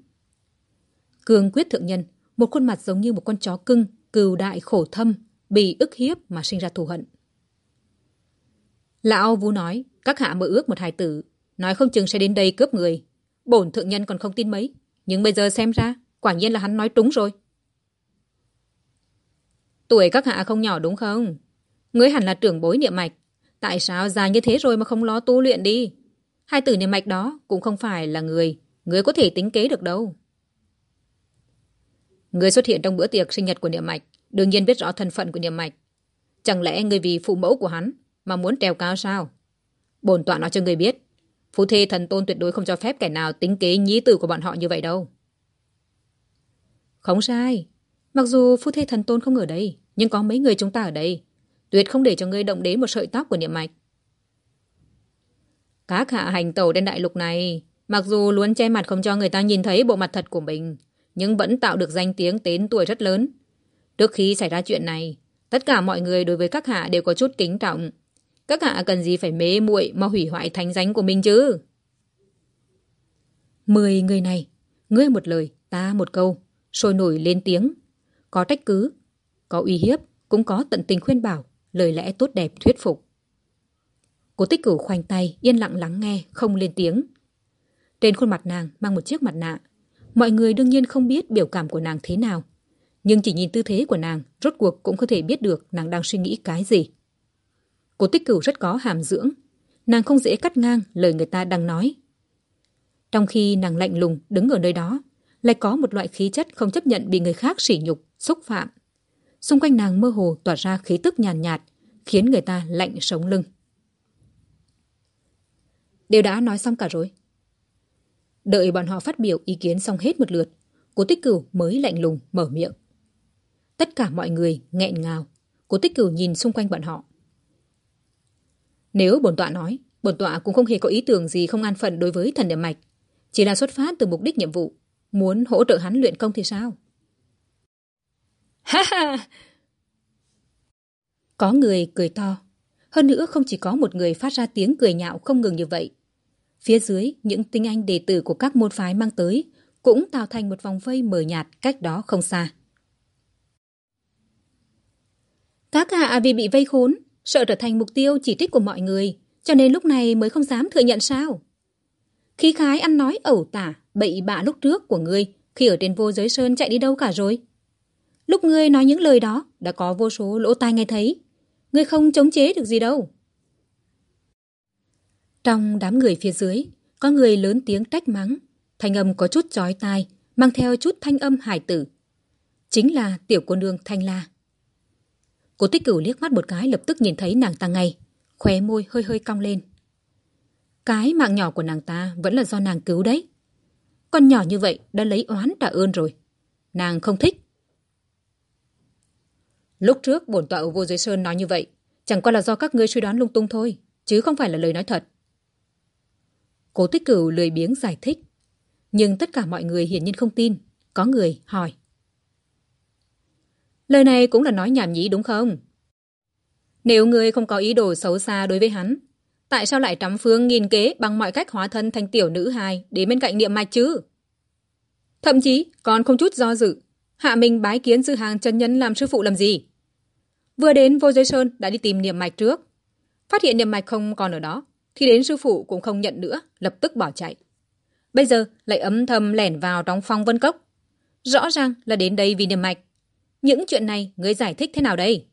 cường quyết thượng nhân, một khuôn mặt giống như một con chó cưng, cừu đại khổ thâm, bị ức hiếp mà sinh ra thù hận. Lão Vũ nói, các hạ mơ ước một hài tử, nói không chừng sẽ đến đây cướp người. Bổn thượng nhân còn không tin mấy, nhưng bây giờ xem ra, quả nhiên là hắn nói trúng rồi. Tuổi các hạ không nhỏ đúng không? Ngươi hẳn là trưởng bối niệm mạch. Tại sao già như thế rồi mà không lo tu luyện đi? Hai tử niệm mạch đó cũng không phải là người, ngươi có thể tính kế được đâu. Người xuất hiện trong bữa tiệc sinh nhật của niệm mạch, đương nhiên biết rõ thân phận của niệm mạch. Chẳng lẽ người vì phụ mẫu của hắn mà muốn trèo cao sao? Bồn tọa nói cho người biết, Phu thê thần tôn tuyệt đối không cho phép kẻ nào tính kế nhí tử của bọn họ như vậy đâu. Không sai. Mặc dù phu thê thần tôn không ở đây, nhưng có mấy người chúng ta ở đây. Tuyệt không để cho ngươi động đến một sợi tóc của niệm mạch. Các hạ hành tàu trên đại lục này, mặc dù luôn che mặt không cho người ta nhìn thấy bộ mặt thật của mình, nhưng vẫn tạo được danh tiếng tên tuổi rất lớn. Trước khi xảy ra chuyện này, tất cả mọi người đối với các hạ đều có chút kính trọng. Các hạ cần gì phải mê muội mà hủy hoại thánh danh của mình chứ? Mười người này, ngươi một lời, ta một câu, sôi nổi lên tiếng. Có trách cứ, có uy hiếp, cũng có tận tình khuyên bảo, lời lẽ tốt đẹp thuyết phục. Cô tích cửu khoanh tay, yên lặng lắng nghe, không lên tiếng. Trên khuôn mặt nàng mang một chiếc mặt nạ. Mọi người đương nhiên không biết biểu cảm của nàng thế nào. Nhưng chỉ nhìn tư thế của nàng, rốt cuộc cũng có thể biết được nàng đang suy nghĩ cái gì. Cô tích cửu rất có hàm dưỡng. Nàng không dễ cắt ngang lời người ta đang nói. Trong khi nàng lạnh lùng đứng ở nơi đó, lại có một loại khí chất không chấp nhận bị người khác sỉ nhục, xúc phạm. Xung quanh nàng mơ hồ tỏa ra khí tức nhàn nhạt, nhạt, khiến người ta lạnh sống lưng. Đều đã nói xong cả rồi. Đợi bọn họ phát biểu ý kiến xong hết một lượt, cố tích cửu mới lạnh lùng mở miệng. Tất cả mọi người nghẹn ngào, cố tích cửu nhìn xung quanh bọn họ. Nếu bổn tọa nói, bổn tọa cũng không hề có ý tưởng gì không an phận đối với thần điểm mạch, chỉ là xuất phát từ mục đích nhiệm vụ, muốn hỗ trợ hắn luyện công thì sao? Ha ha! Có người cười to. Hơn nữa không chỉ có một người phát ra tiếng cười nhạo không ngừng như vậy. Phía dưới, những tinh anh đệ tử của các môn phái mang tới cũng tạo thành một vòng vây mờ nhạt cách đó không xa. Các hạ vì bị vây khốn, sợ trở thành mục tiêu chỉ trích của mọi người, cho nên lúc này mới không dám thừa nhận sao. Khí khái ăn nói ẩu tả, bậy bạ lúc trước của ngươi khi ở trên vô giới sơn chạy đi đâu cả rồi. Lúc ngươi nói những lời đó, đã có vô số lỗ tai nghe thấy. Ngươi không chống chế được gì đâu. Trong đám người phía dưới, có người lớn tiếng trách mắng. Thanh âm có chút chói tai, mang theo chút thanh âm hải tử. Chính là tiểu cô nương Thanh La. Cô tích cửu liếc mắt một cái lập tức nhìn thấy nàng ta ngay, khóe môi hơi hơi cong lên. Cái mạng nhỏ của nàng ta vẫn là do nàng cứu đấy. Con nhỏ như vậy đã lấy oán trả ơn rồi. Nàng không thích. Lúc trước bổn tọa ở vô giới sơn nói như vậy, chẳng qua là do các ngươi suy đoán lung tung thôi, chứ không phải là lời nói thật. Cố tích cửu lười biếng giải thích. Nhưng tất cả mọi người hiển nhiên không tin. Có người hỏi. Lời này cũng là nói nhảm nhí đúng không? Nếu ngươi không có ý đồ xấu xa đối với hắn, tại sao lại trắm phương nghìn kế bằng mọi cách hóa thân thành tiểu nữ hài đến bên cạnh niệm mạch chứ? Thậm chí còn không chút do dự, hạ mình bái kiến sư hàng chân nhân làm sư phụ làm gì? Vừa đến vô giới sơn đã đi tìm niệm mạch trước. Phát hiện niệm mạch không còn ở đó, thì đến sư phụ cũng không nhận nữa, lập tức bỏ chạy. Bây giờ lại ấm thầm lẻn vào trong phong vân cốc. Rõ ràng là đến đây vì niệm mạch. Những chuyện này ngươi giải thích thế nào đây?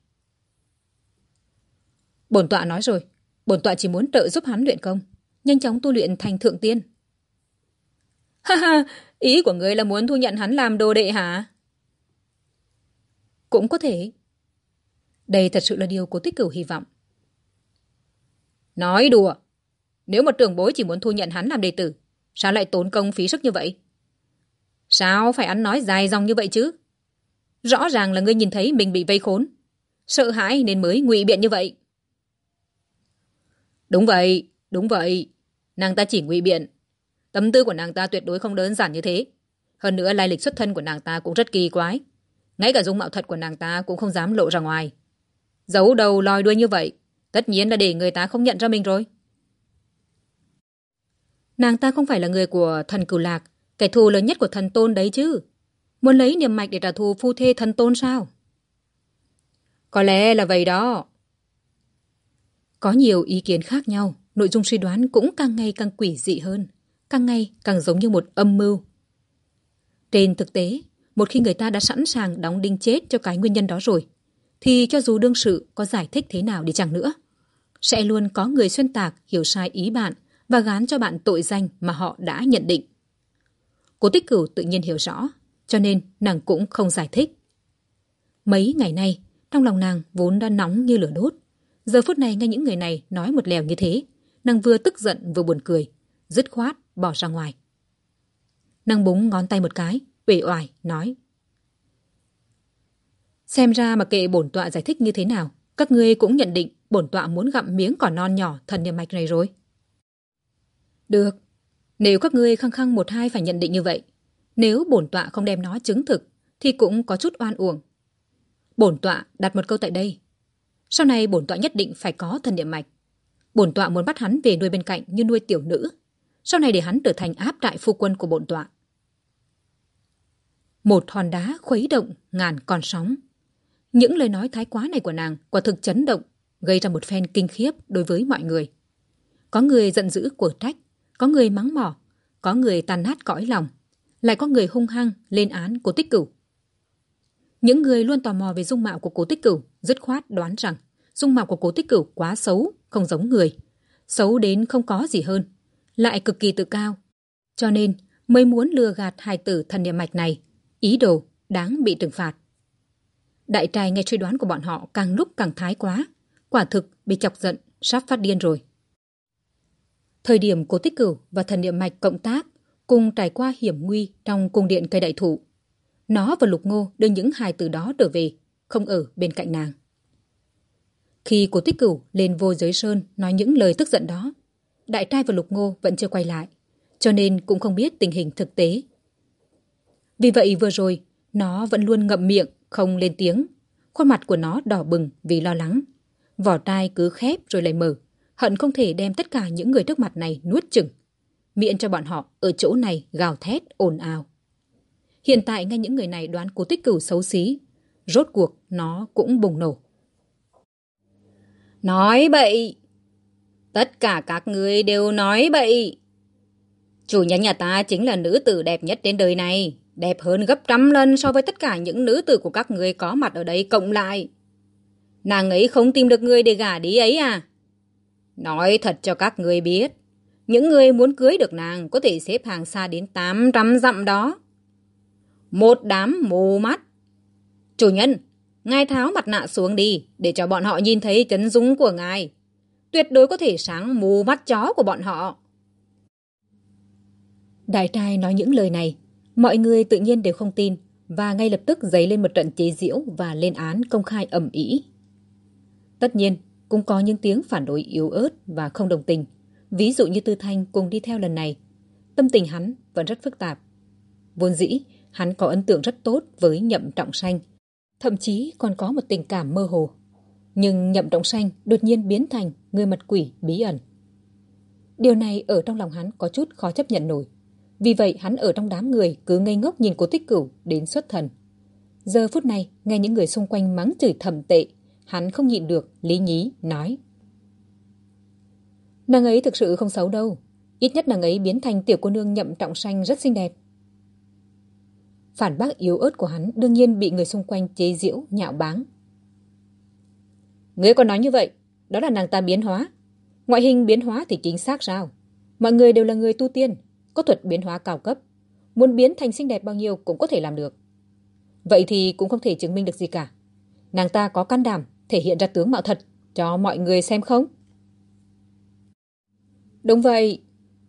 Bổn tọa nói rồi, bổn tọa chỉ muốn trợ giúp hắn luyện công, nhanh chóng tu luyện thành thượng tiên. Ha ha, ý của người là muốn thu nhận hắn làm đồ đệ hả? Cũng có thể. Đây thật sự là điều của tích cửu hy vọng. Nói đùa. Nếu một trưởng bối chỉ muốn thu nhận hắn làm đệ tử, sao lại tốn công phí sức như vậy? Sao phải ăn nói dài dòng như vậy chứ? Rõ ràng là ngươi nhìn thấy mình bị vây khốn. Sợ hãi nên mới ngụy biện như vậy. Đúng vậy, đúng vậy. Nàng ta chỉ ngụy biện. Tâm tư của nàng ta tuyệt đối không đơn giản như thế. Hơn nữa lai lịch xuất thân của nàng ta cũng rất kỳ quái. Ngay cả dung mạo thật của nàng ta cũng không dám lộ ra ngoài. Giấu đầu lòi đuôi như vậy, tất nhiên là để người ta không nhận ra mình rồi. Nàng ta không phải là người của thần cửu lạc, kẻ thù lớn nhất của thần tôn đấy chứ. Muốn lấy niềm mạch để trả thù phu thê thần tôn sao? Có lẽ là vậy đó. Có nhiều ý kiến khác nhau, nội dung suy đoán cũng càng ngày càng quỷ dị hơn, càng ngày càng giống như một âm mưu. Trên thực tế, một khi người ta đã sẵn sàng đóng đinh chết cho cái nguyên nhân đó rồi, thì cho dù đương sự có giải thích thế nào đi chăng nữa, sẽ luôn có người xuyên tạc hiểu sai ý bạn và gán cho bạn tội danh mà họ đã nhận định. Cố tích cửu tự nhiên hiểu rõ, cho nên nàng cũng không giải thích. Mấy ngày nay, trong lòng nàng vốn đã nóng như lửa đốt. Giờ phút này nghe những người này nói một lèo như thế, nàng vừa tức giận vừa buồn cười, dứt khoát bỏ ra ngoài. Nàng búng ngón tay một cái, uể oải nói. Xem ra mà kệ bổn tọa giải thích như thế nào, các ngươi cũng nhận định bổn tọa muốn gặm miếng cỏ non nhỏ thần niệm mạch này rồi. Được, nếu các ngươi khăng khăng một hai phải nhận định như vậy, nếu bổn tọa không đem nó chứng thực, thì cũng có chút oan uổng. Bổn tọa đặt một câu tại đây. Sau này bổn tọa nhất định phải có thần niệm mạch. Bổn tọa muốn bắt hắn về nuôi bên cạnh như nuôi tiểu nữ. Sau này để hắn trở thành áp đại phu quân của bổn tọa. Một hòn đá khuấy động ngàn con sóng. Những lời nói thái quá này của nàng quả thực chấn động, gây ra một phen kinh khiếp đối với mọi người. Có người giận dữ của trách, có người mắng mỏ, có người tàn nát cõi lòng, lại có người hung hăng lên án cố tích cửu. Những người luôn tò mò về dung mạo của cố tích cửu dứt khoát đoán rằng dung mạo của cố tích cửu quá xấu, không giống người. Xấu đến không có gì hơn, lại cực kỳ tự cao. Cho nên mới muốn lừa gạt hài tử thần niệm mạch này, ý đồ đáng bị trừng phạt. Đại trai nghe suy đoán của bọn họ càng lúc càng thái quá, quả thực bị chọc giận, sắp phát điên rồi. Thời điểm cố tích cửu và thần niệm mạch cộng tác cùng trải qua hiểm nguy trong cung điện cây đại thụ. Nó và Lục Ngô đưa những hài từ đó trở về, không ở bên cạnh nàng. Khi cố tích cửu lên vô giới sơn nói những lời tức giận đó, đại trai và Lục Ngô vẫn chưa quay lại, cho nên cũng không biết tình hình thực tế. Vì vậy vừa rồi, nó vẫn luôn ngậm miệng, không lên tiếng. Khuôn mặt của nó đỏ bừng vì lo lắng. Vỏ tai cứ khép rồi lại mở, hận không thể đem tất cả những người trước mặt này nuốt chừng miễn cho bọn họ ở chỗ này gào thét ồn ào. Hiện tại nghe những người này đoán cố tích cửu xấu xí, rốt cuộc nó cũng bùng nổ. Nói bậy! Tất cả các người đều nói bậy! Chủ nhân nhà ta chính là nữ tử đẹp nhất trên đời này, đẹp hơn gấp trăm lần so với tất cả những nữ tử của các người có mặt ở đây cộng lại. Nàng ấy không tìm được người để gả đi ấy à? Nói thật cho các người biết, những người muốn cưới được nàng có thể xếp hàng xa đến 800 dặm đó. Một đám mù mắt. Chủ nhân, ngài tháo mặt nạ xuống đi để cho bọn họ nhìn thấy chấn dung của ngài. Tuyệt đối có thể sáng mù mắt chó của bọn họ. Đại trai nói những lời này, mọi người tự nhiên đều không tin và ngay lập tức dấy lên một trận chế diễu và lên án công khai ẩm ý. Tất nhiên, cũng có những tiếng phản đối yếu ớt và không đồng tình. Ví dụ như Tư Thanh cùng đi theo lần này, tâm tình hắn vẫn rất phức tạp. Vốn dĩ, hắn có ấn tượng rất tốt với nhậm trọng xanh, thậm chí còn có một tình cảm mơ hồ. Nhưng nhậm trọng xanh đột nhiên biến thành người mật quỷ bí ẩn. Điều này ở trong lòng hắn có chút khó chấp nhận nổi. Vì vậy hắn ở trong đám người cứ ngây ngốc nhìn cố tích cửu đến xuất thần. Giờ phút này, nghe những người xung quanh mắng chửi thầm tệ, hắn không nhịn được, lý nhí, nói. Nàng ấy thực sự không xấu đâu. Ít nhất nàng ấy biến thành tiểu cô nương nhậm trọng xanh rất xinh đẹp. Phản bác yếu ớt của hắn đương nhiên bị người xung quanh chế giễu, nhạo báng. Ngươi còn nói như vậy, đó là nàng ta biến hóa. Ngoại hình biến hóa thì chính xác sao? Mọi người đều là người tu tiên, có thuật biến hóa cao cấp, muốn biến thành xinh đẹp bao nhiêu cũng có thể làm được. Vậy thì cũng không thể chứng minh được gì cả. Nàng ta có can đảm thể hiện ra tướng mạo thật cho mọi người xem không? Đúng vậy.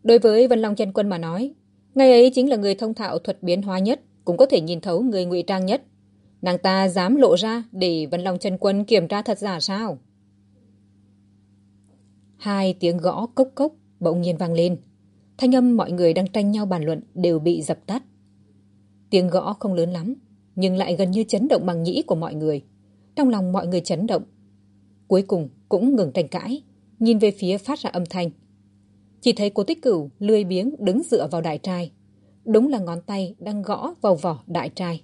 Đối với Vân Long chân quân mà nói, ngày ấy chính là người thông thạo thuật biến hóa nhất, cũng có thể nhìn thấu người ngụy trang nhất. Nàng ta dám lộ ra để Vân Long chân quân kiểm tra thật giả sao? Hai tiếng gõ cốc cốc bỗng nhiên vang lên. Thanh âm mọi người đang tranh nhau bàn luận đều bị dập tắt. Tiếng gõ không lớn lắm, nhưng lại gần như chấn động bằng nhĩ của mọi người. Trong lòng mọi người chấn động. Cuối cùng cũng ngừng tranh cãi, nhìn về phía phát ra âm thanh. Chỉ thấy cô tích cửu lười biếng đứng dựa vào đại trai. Đúng là ngón tay đang gõ vào vỏ đại trai.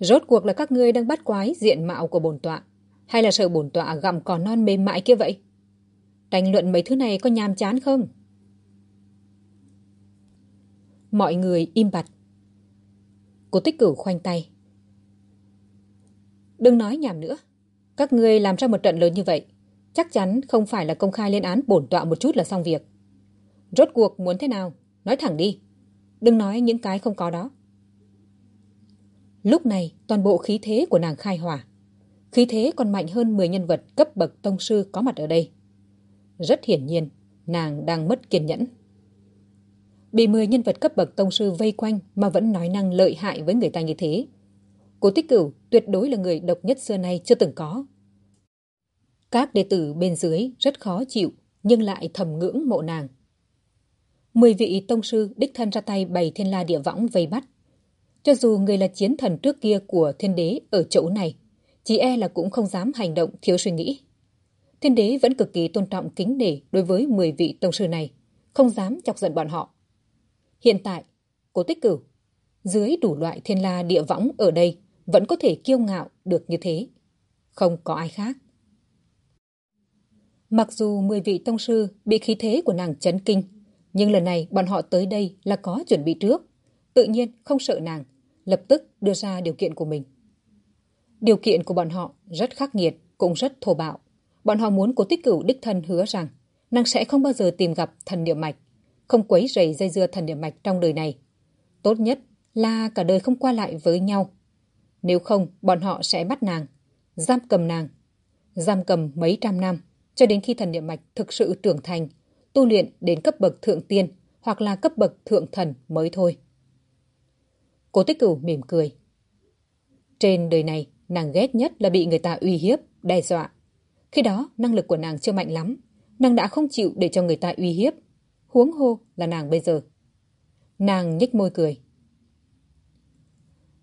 Rốt cuộc là các ngươi đang bắt quái diện mạo của bổn tọa, hay là sợ bổn tọa gặm cỏ non mềm mại kia vậy? Tranh luận mấy thứ này có nhàm chán không? Mọi người im bặt. Cô tích cửu khoanh tay. Đừng nói nhảm nữa. Các ngươi làm ra một trận lớn như vậy. Chắc chắn không phải là công khai lên án bổn tọa một chút là xong việc. Rốt cuộc muốn thế nào? Nói thẳng đi. Đừng nói những cái không có đó. Lúc này, toàn bộ khí thế của nàng khai hỏa. Khí thế còn mạnh hơn 10 nhân vật cấp bậc tông sư có mặt ở đây. Rất hiển nhiên, nàng đang mất kiên nhẫn. Bị 10 nhân vật cấp bậc tông sư vây quanh mà vẫn nói năng lợi hại với người ta như thế. Cố tích cửu tuyệt đối là người độc nhất xưa nay chưa từng có. Các đệ tử bên dưới rất khó chịu nhưng lại thầm ngưỡng mộ nàng. Mười vị tông sư đích thân ra tay bày thiên la địa võng vây bắt. Cho dù người là chiến thần trước kia của thiên đế ở chỗ này, chỉ e là cũng không dám hành động thiếu suy nghĩ. Thiên đế vẫn cực kỳ tôn trọng kính nể đối với 10 vị tông sư này, không dám chọc giận bọn họ. Hiện tại, cố tích cửu, dưới đủ loại thiên la địa võng ở đây vẫn có thể kiêu ngạo được như thế. Không có ai khác. Mặc dù 10 vị tông sư bị khí thế của nàng chấn kinh, nhưng lần này bọn họ tới đây là có chuẩn bị trước. Tự nhiên không sợ nàng, lập tức đưa ra điều kiện của mình. Điều kiện của bọn họ rất khắc nghiệt, cũng rất thô bạo. Bọn họ muốn cố tích cửu đích thân hứa rằng nàng sẽ không bao giờ tìm gặp thần niệm mạch, không quấy rầy dây dưa thần niệm mạch trong đời này. Tốt nhất là cả đời không qua lại với nhau. Nếu không, bọn họ sẽ bắt nàng, giam cầm nàng, giam cầm mấy trăm năm, cho đến khi thần niệm mạch thực sự trưởng thành, tu luyện đến cấp bậc thượng tiên hoặc là cấp bậc thượng thần mới thôi. Cố tích cửu mỉm cười. Trên đời này, nàng ghét nhất là bị người ta uy hiếp, đe dọa. Khi đó, năng lực của nàng chưa mạnh lắm. Nàng đã không chịu để cho người ta uy hiếp. Huống hô là nàng bây giờ. Nàng nhếch môi cười.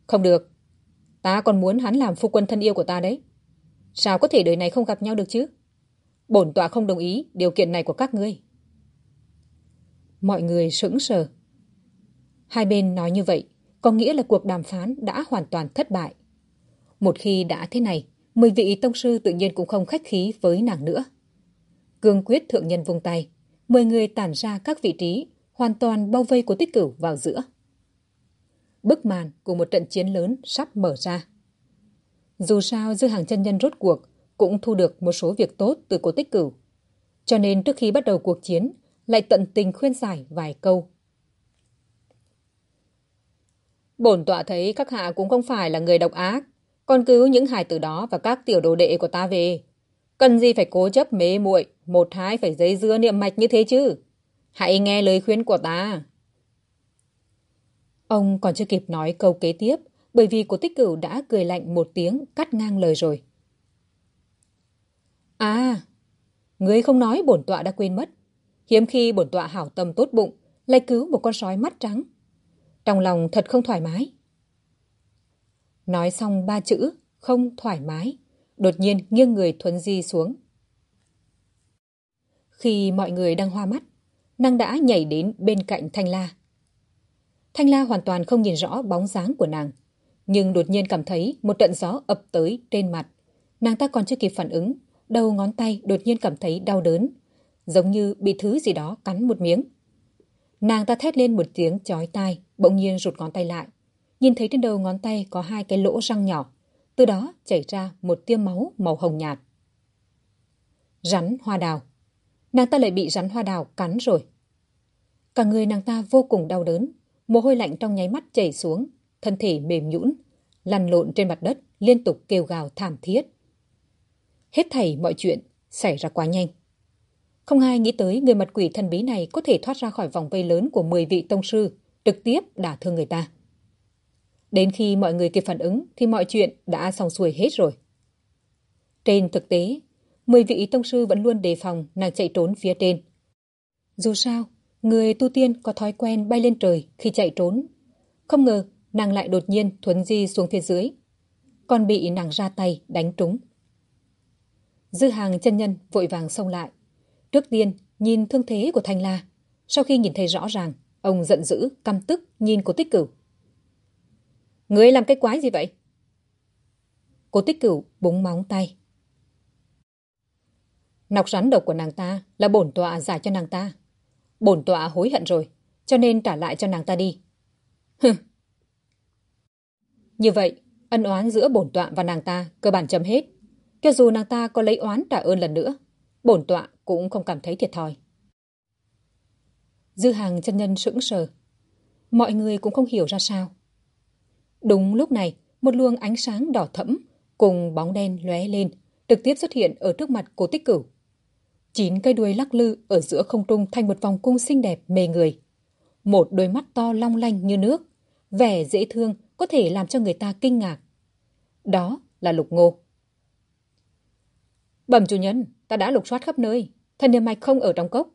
Không được. Ta còn muốn hắn làm phu quân thân yêu của ta đấy. Sao có thể đời này không gặp nhau được chứ? Bổn tọa không đồng ý điều kiện này của các ngươi. Mọi người sững sờ. Hai bên nói như vậy, có nghĩa là cuộc đàm phán đã hoàn toàn thất bại. Một khi đã thế này, mười vị tông sư tự nhiên cũng không khách khí với nàng nữa. Cương quyết thượng nhân vung tay, mười người tản ra các vị trí, hoàn toàn bao vây của tích cửu vào giữa. Bức màn của một trận chiến lớn sắp mở ra. Dù sao dư hàng chân nhân rốt cuộc cũng thu được một số việc tốt từ cô tích cửu. Cho nên trước khi bắt đầu cuộc chiến, lại tận tình khuyên giải vài câu. Bổn tọa thấy các hạ cũng không phải là người độc ác, còn cứu những hài tử đó và các tiểu đồ đệ của ta về. Cần gì phải cố chấp mê muội một hai phải dây dưa niệm mạch như thế chứ? Hãy nghe lời khuyên của ta. Ông còn chưa kịp nói câu kế tiếp, bởi vì cô tích cửu đã cười lạnh một tiếng cắt ngang lời rồi. À, người không nói bổn tọa đã quên mất. Hiếm khi bổn tọa hảo tâm tốt bụng, lại cứu một con sói mắt trắng. Trong lòng thật không thoải mái. Nói xong ba chữ, không thoải mái, đột nhiên nghiêng người thuấn di xuống. Khi mọi người đang hoa mắt, nàng đã nhảy đến bên cạnh Thanh La. Thanh La hoàn toàn không nhìn rõ bóng dáng của nàng, nhưng đột nhiên cảm thấy một trận gió ập tới trên mặt. Nàng ta còn chưa kịp phản ứng, đầu ngón tay đột nhiên cảm thấy đau đớn, giống như bị thứ gì đó cắn một miếng. Nàng ta thét lên một tiếng chói tai, bỗng nhiên rụt ngón tay lại. Nhìn thấy trên đầu ngón tay có hai cái lỗ răng nhỏ, từ đó chảy ra một tiêm máu màu hồng nhạt. Rắn hoa đào. Nàng ta lại bị rắn hoa đào cắn rồi. Cả người nàng ta vô cùng đau đớn, mồ hôi lạnh trong nháy mắt chảy xuống, thân thể mềm nhũn, lăn lộn trên mặt đất, liên tục kêu gào thảm thiết. Hết thảy mọi chuyện xảy ra quá nhanh. Không ai nghĩ tới người mặt quỷ thần bí này có thể thoát ra khỏi vòng vây lớn của 10 vị tông sư, trực tiếp đả thương người ta. Đến khi mọi người kịp phản ứng thì mọi chuyện đã xong xuôi hết rồi. Trên thực tế, 10 vị tông sư vẫn luôn đề phòng nàng chạy trốn phía trên. Dù sao, người tu tiên có thói quen bay lên trời khi chạy trốn. Không ngờ nàng lại đột nhiên thuấn di xuống phía dưới. Còn bị nàng ra tay đánh trúng. Dư hàng chân nhân vội vàng xông lại. Trước tiên nhìn thương thế của Thanh La. Sau khi nhìn thấy rõ ràng, ông giận dữ, căm tức nhìn cô tích cửu. Người làm cái quái gì vậy? Cô tích cửu búng móng tay. Nọc rắn độc của nàng ta là bổn tọa giải cho nàng ta. Bổn tọa hối hận rồi, cho nên trả lại cho nàng ta đi. Hừ. Như vậy, ân oán giữa bổn tọa và nàng ta cơ bản chấm hết. Cho dù nàng ta có lấy oán trả ơn lần nữa, bổn tọa cũng không cảm thấy thiệt thòi. Dư hàng chân nhân sững sờ. Mọi người cũng không hiểu ra sao. Đúng lúc này, một luồng ánh sáng đỏ thẫm cùng bóng đen lóe lên, trực tiếp xuất hiện ở trước mặt cô tích cửu. Chín cây đuôi lắc lư ở giữa không trung thành một vòng cung xinh đẹp mê người. Một đôi mắt to long lanh như nước, vẻ dễ thương có thể làm cho người ta kinh ngạc. Đó là lục ngô. Bẩm chủ nhân, ta đã lục soát khắp nơi, thần niệm mạch không ở trong cốc.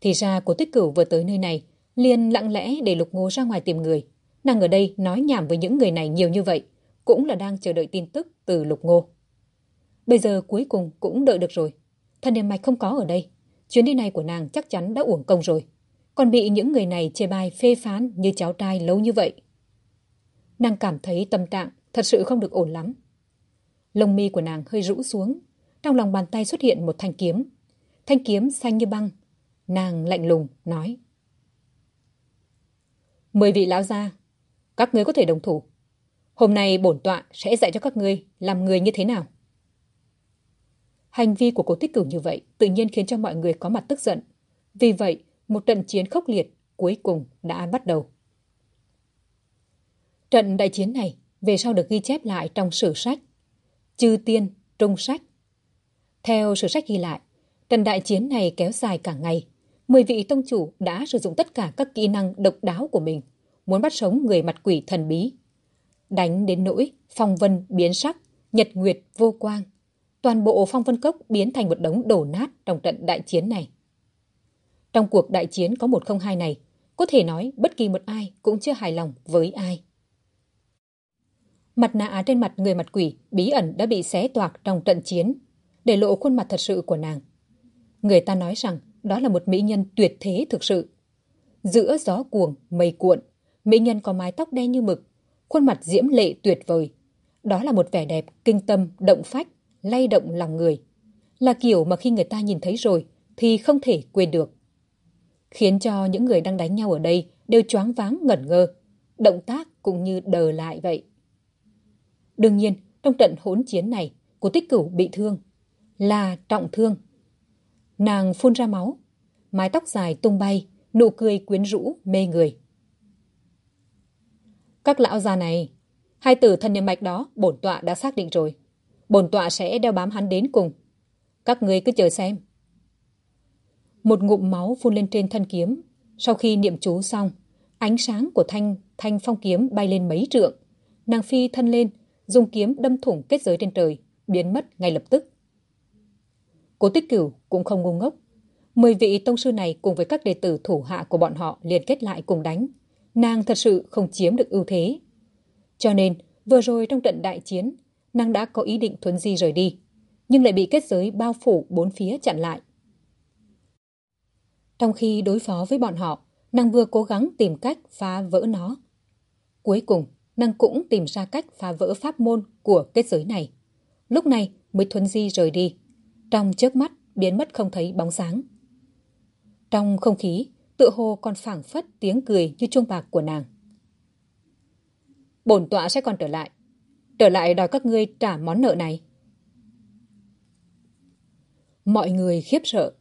Thì ra của tích cửu vừa tới nơi này, liền lặng lẽ để lục ngô ra ngoài tìm người. Nàng ở đây nói nhảm với những người này nhiều như vậy, cũng là đang chờ đợi tin tức từ lục ngô. Bây giờ cuối cùng cũng đợi được rồi. Thần niệm mạch không có ở đây. Chuyến đi này của nàng chắc chắn đã uổng công rồi. Còn bị những người này chê bai phê phán như cháu trai lâu như vậy. Nàng cảm thấy tâm trạng thật sự không được ổn lắm. Lông mi của nàng hơi rũ xuống. Trong lòng bàn tay xuất hiện một thanh kiếm. Thanh kiếm xanh như băng. Nàng lạnh lùng, nói. Mười vị lão gia, các ngươi có thể đồng thủ. Hôm nay bổn tọa sẽ dạy cho các ngươi làm người như thế nào. Hành vi của cố tích cửu như vậy tự nhiên khiến cho mọi người có mặt tức giận. Vì vậy, một trận chiến khốc liệt cuối cùng đã bắt đầu. Trận đại chiến này về sau được ghi chép lại trong sử sách Chư Tiên, Trung Sách. Theo sử sách ghi lại, trận đại chiến này kéo dài cả ngày. Mười vị tông chủ đã sử dụng tất cả các kỹ năng độc đáo của mình, muốn bắt sống người mặt quỷ thần bí. Đánh đến nỗi phong vân biến sắc, nhật nguyệt vô quang. Toàn bộ phong vân cốc biến thành một đống đổ nát trong trận đại chiến này. Trong cuộc đại chiến có một không hai này, có thể nói bất kỳ một ai cũng chưa hài lòng với ai. Mặt nạ trên mặt người mặt quỷ bí ẩn đã bị xé toạc trong trận chiến, để lộ khuôn mặt thật sự của nàng. Người ta nói rằng đó là một mỹ nhân tuyệt thế thực sự. Giữa gió cuồng, mây cuộn, mỹ nhân có mái tóc đen như mực, khuôn mặt diễm lệ tuyệt vời. Đó là một vẻ đẹp kinh tâm, động phách, lay động lòng người. Là kiểu mà khi người ta nhìn thấy rồi thì không thể quên được. Khiến cho những người đang đánh nhau ở đây đều choáng váng ngẩn ngơ, động tác cũng như đờ lại vậy. Đương nhiên, trong trận hỗn chiến này, cô tích cửu bị thương. Là trọng thương. Nàng phun ra máu. Mái tóc dài tung bay, nụ cười quyến rũ, mê người. Các lão già này, hai tử thân niệm mạch đó bổn tọa đã xác định rồi. Bổn tọa sẽ đeo bám hắn đến cùng. Các người cứ chờ xem. Một ngụm máu phun lên trên thân kiếm. Sau khi niệm chú xong, ánh sáng của thanh thanh phong kiếm bay lên mấy trượng. Nàng phi thân lên, dùng kiếm đâm thủng kết giới trên trời, biến mất ngay lập tức. Cố tích cửu cũng không ngu ngốc. Mười vị tông sư này cùng với các đệ tử thủ hạ của bọn họ liên kết lại cùng đánh. Nàng thật sự không chiếm được ưu thế. Cho nên, vừa rồi trong trận đại chiến, nàng đã có ý định thuấn di rời đi, nhưng lại bị kết giới bao phủ bốn phía chặn lại. Trong khi đối phó với bọn họ, nàng vừa cố gắng tìm cách phá vỡ nó. Cuối cùng, nàng cũng tìm ra cách phá vỡ pháp môn của kết giới này. Lúc này mới thuấn di rời đi. Trong chớp mắt biến mất không thấy bóng sáng. Trong không khí, tự hồ còn phảng phất tiếng cười như chuông bạc của nàng. Bổn tọa sẽ còn trở lại. Trở lại đòi các ngươi trả món nợ này. Mọi người khiếp sợ.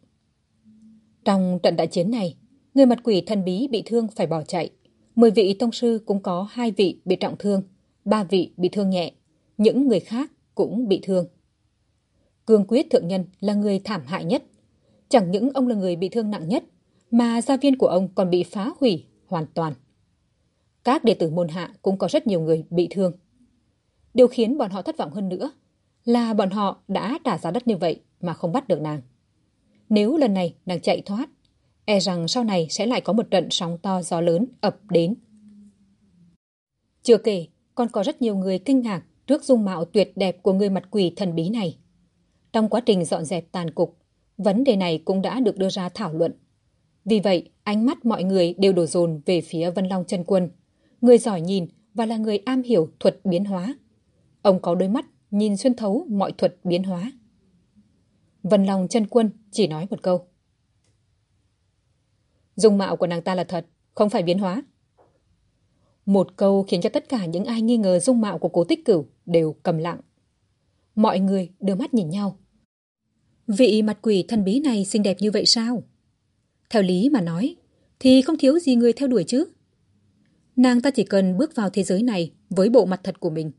Trong trận đại chiến này, người mặt quỷ thần bí bị thương phải bỏ chạy. Mười vị tông sư cũng có hai vị bị trọng thương, ba vị bị thương nhẹ, những người khác cũng bị thương. Cương quyết thượng nhân là người thảm hại nhất. Chẳng những ông là người bị thương nặng nhất, mà gia viên của ông còn bị phá hủy hoàn toàn. Các đệ tử môn hạ cũng có rất nhiều người bị thương. Điều khiến bọn họ thất vọng hơn nữa là bọn họ đã trả giá đất như vậy mà không bắt được nàng. Nếu lần này nàng chạy thoát, e rằng sau này sẽ lại có một trận sóng to gió lớn ập đến. Chưa kể, còn có rất nhiều người kinh ngạc trước dung mạo tuyệt đẹp của người mặt quỷ thần bí này. Trong quá trình dọn dẹp tàn cục, vấn đề này cũng đã được đưa ra thảo luận. Vì vậy, ánh mắt mọi người đều đổ dồn về phía Vân Long chân quân, người giỏi nhìn và là người am hiểu thuật biến hóa. Ông có đôi mắt nhìn xuyên thấu mọi thuật biến hóa. Vân Long chân quân chỉ nói một câu. Dung mạo của nàng ta là thật, không phải biến hóa. Một câu khiến cho tất cả những ai nghi ngờ dung mạo của cố tích cửu đều cầm lặng. Mọi người đưa mắt nhìn nhau. Vị mặt quỷ thần bí này xinh đẹp như vậy sao? Theo lý mà nói, thì không thiếu gì người theo đuổi chứ. Nàng ta chỉ cần bước vào thế giới này với bộ mặt thật của mình.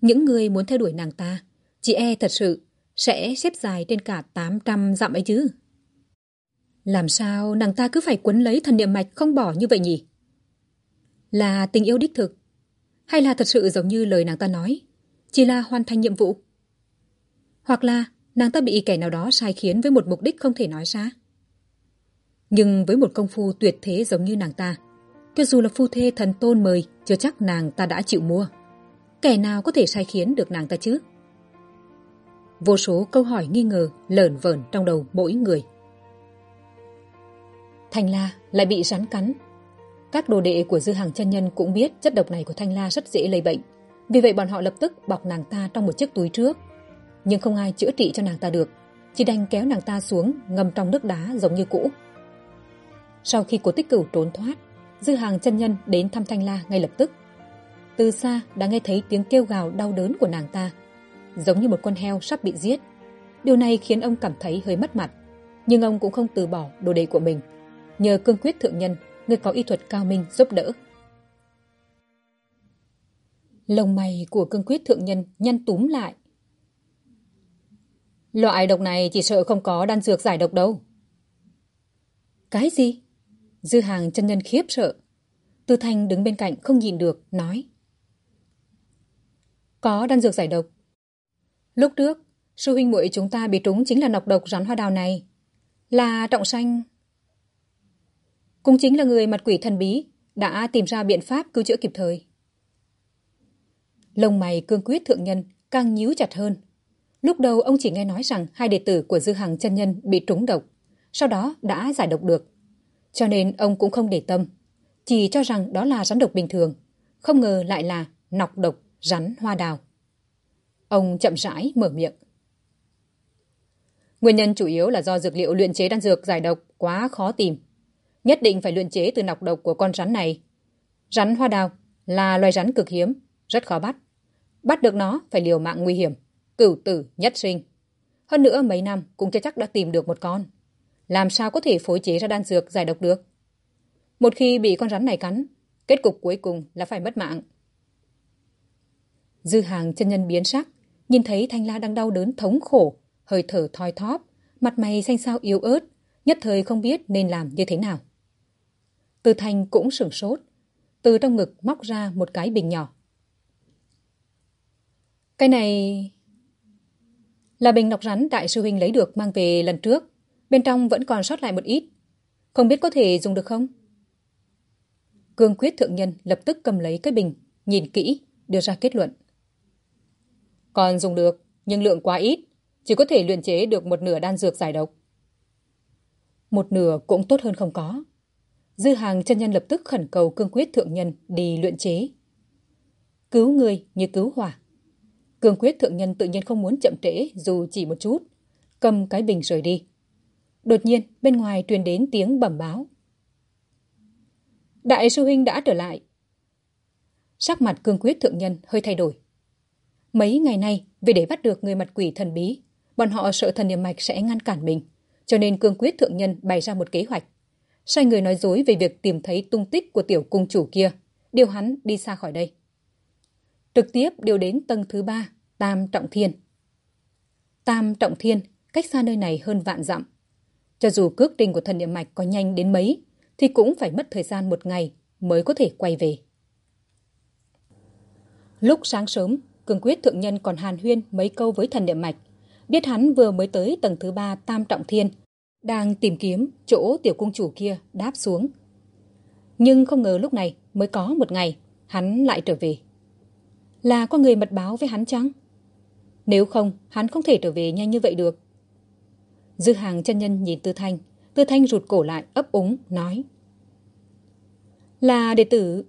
Những người muốn theo đuổi nàng ta, chị e thật sự sẽ xếp dài trên cả 800 dặm ấy chứ. Làm sao nàng ta cứ phải quấn lấy thần niệm mạch không bỏ như vậy nhỉ? Là tình yêu đích thực? Hay là thật sự giống như lời nàng ta nói? Chỉ là hoàn thành nhiệm vụ? Hoặc là nàng ta bị kẻ nào đó sai khiến với một mục đích không thể nói ra? Nhưng với một công phu tuyệt thế giống như nàng ta, cho dù là phu thê thần tôn mời, chưa chắc nàng ta đã chịu mua. Kẻ nào có thể sai khiến được nàng ta chứ? Vô số câu hỏi nghi ngờ lởn vởn trong đầu mỗi người. Thanh La lại bị rắn cắn. Các đồ đệ của dư hàng chân nhân cũng biết chất độc này của Thanh La rất dễ lây bệnh. Vì vậy bọn họ lập tức bọc nàng ta trong một chiếc túi trước. Nhưng không ai chữa trị cho nàng ta được. Chỉ đành kéo nàng ta xuống ngâm trong nước đá giống như cũ. Sau khi cố tích cửu trốn thoát, dư hàng chân nhân đến thăm Thanh La ngay lập tức. Từ xa đã nghe thấy tiếng kêu gào đau đớn của nàng ta giống như một con heo sắp bị giết. Điều này khiến ông cảm thấy hơi mất mặt. Nhưng ông cũng không từ bỏ đồ đệ của mình. Nhờ cương quyết thượng nhân, người có y thuật cao minh giúp đỡ. Lồng mày của cương quyết thượng nhân nhăn túm lại. Loại độc này chỉ sợ không có đan dược giải độc đâu. Cái gì? Dư hàng chân nhân khiếp sợ. Tư Thanh đứng bên cạnh không nhìn được, nói. Có đan dược giải độc, Lúc trước, sư huynh muội chúng ta bị trúng chính là nọc độc rắn hoa đào này. Là trọng sanh. Cũng chính là người mặt quỷ thần bí đã tìm ra biện pháp cứu chữa kịp thời. Lông mày cương quyết thượng nhân càng nhíu chặt hơn. Lúc đầu ông chỉ nghe nói rằng hai đệ tử của dư hàng chân nhân bị trúng độc, sau đó đã giải độc được. Cho nên ông cũng không để tâm, chỉ cho rằng đó là rắn độc bình thường, không ngờ lại là nọc độc rắn hoa đào. Ông chậm rãi mở miệng. Nguyên nhân chủ yếu là do dược liệu luyện chế đan dược giải độc quá khó tìm. Nhất định phải luyện chế từ nọc độc của con rắn này. Rắn hoa đào là loài rắn cực hiếm, rất khó bắt. Bắt được nó phải liều mạng nguy hiểm, cửu tử nhất sinh. Hơn nữa mấy năm cũng chưa chắc đã tìm được một con. Làm sao có thể phối chế ra đan dược giải độc được? Một khi bị con rắn này cắn, kết cục cuối cùng là phải mất mạng. Dư hàng chân nhân biến sắc, Nhìn thấy Thanh La đang đau đớn thống khổ, hơi thở thoi thóp, mặt mày xanh xao yếu ớt, nhất thời không biết nên làm như thế nào. Từ thành cũng sửng sốt, từ trong ngực móc ra một cái bình nhỏ. Cái này... Là bình nọc rắn đại sư huynh lấy được mang về lần trước. Bên trong vẫn còn sót lại một ít. Không biết có thể dùng được không? Cương quyết thượng nhân lập tức cầm lấy cái bình, nhìn kỹ, đưa ra kết luận. Còn dùng được, nhưng lượng quá ít, chỉ có thể luyện chế được một nửa đan dược giải độc. Một nửa cũng tốt hơn không có. Dư hàng chân nhân lập tức khẩn cầu cương quyết thượng nhân đi luyện chế. Cứu người như cứu hỏa. Cương quyết thượng nhân tự nhiên không muốn chậm trễ dù chỉ một chút. Cầm cái bình rời đi. Đột nhiên bên ngoài truyền đến tiếng bẩm báo. Đại sư huynh đã trở lại. Sắc mặt cương quyết thượng nhân hơi thay đổi. Mấy ngày nay, vì để bắt được người mặt quỷ thần bí, bọn họ sợ thần niệm mạch sẽ ngăn cản mình, cho nên cương quyết thượng nhân bày ra một kế hoạch. Sai người nói dối về việc tìm thấy tung tích của tiểu cung chủ kia, điều hắn đi xa khỏi đây. Trực tiếp điều đến tầng thứ ba, Tam Trọng Thiên. Tam Trọng Thiên cách xa nơi này hơn vạn dặm. Cho dù cước trình của thần niệm mạch có nhanh đến mấy, thì cũng phải mất thời gian một ngày mới có thể quay về. Lúc sáng sớm, Cường Quyết Thượng Nhân còn hàn huyên mấy câu với thần niệm mạch. Biết hắn vừa mới tới tầng thứ ba Tam Trọng Thiên, đang tìm kiếm chỗ tiểu cung chủ kia đáp xuống. Nhưng không ngờ lúc này mới có một ngày, hắn lại trở về. Là có người mật báo với hắn chăng? Nếu không, hắn không thể trở về nhanh như vậy được. Dư hàng chân nhân nhìn Tư Thanh. Tư Thanh rụt cổ lại, ấp úng, nói. Là đệ tử...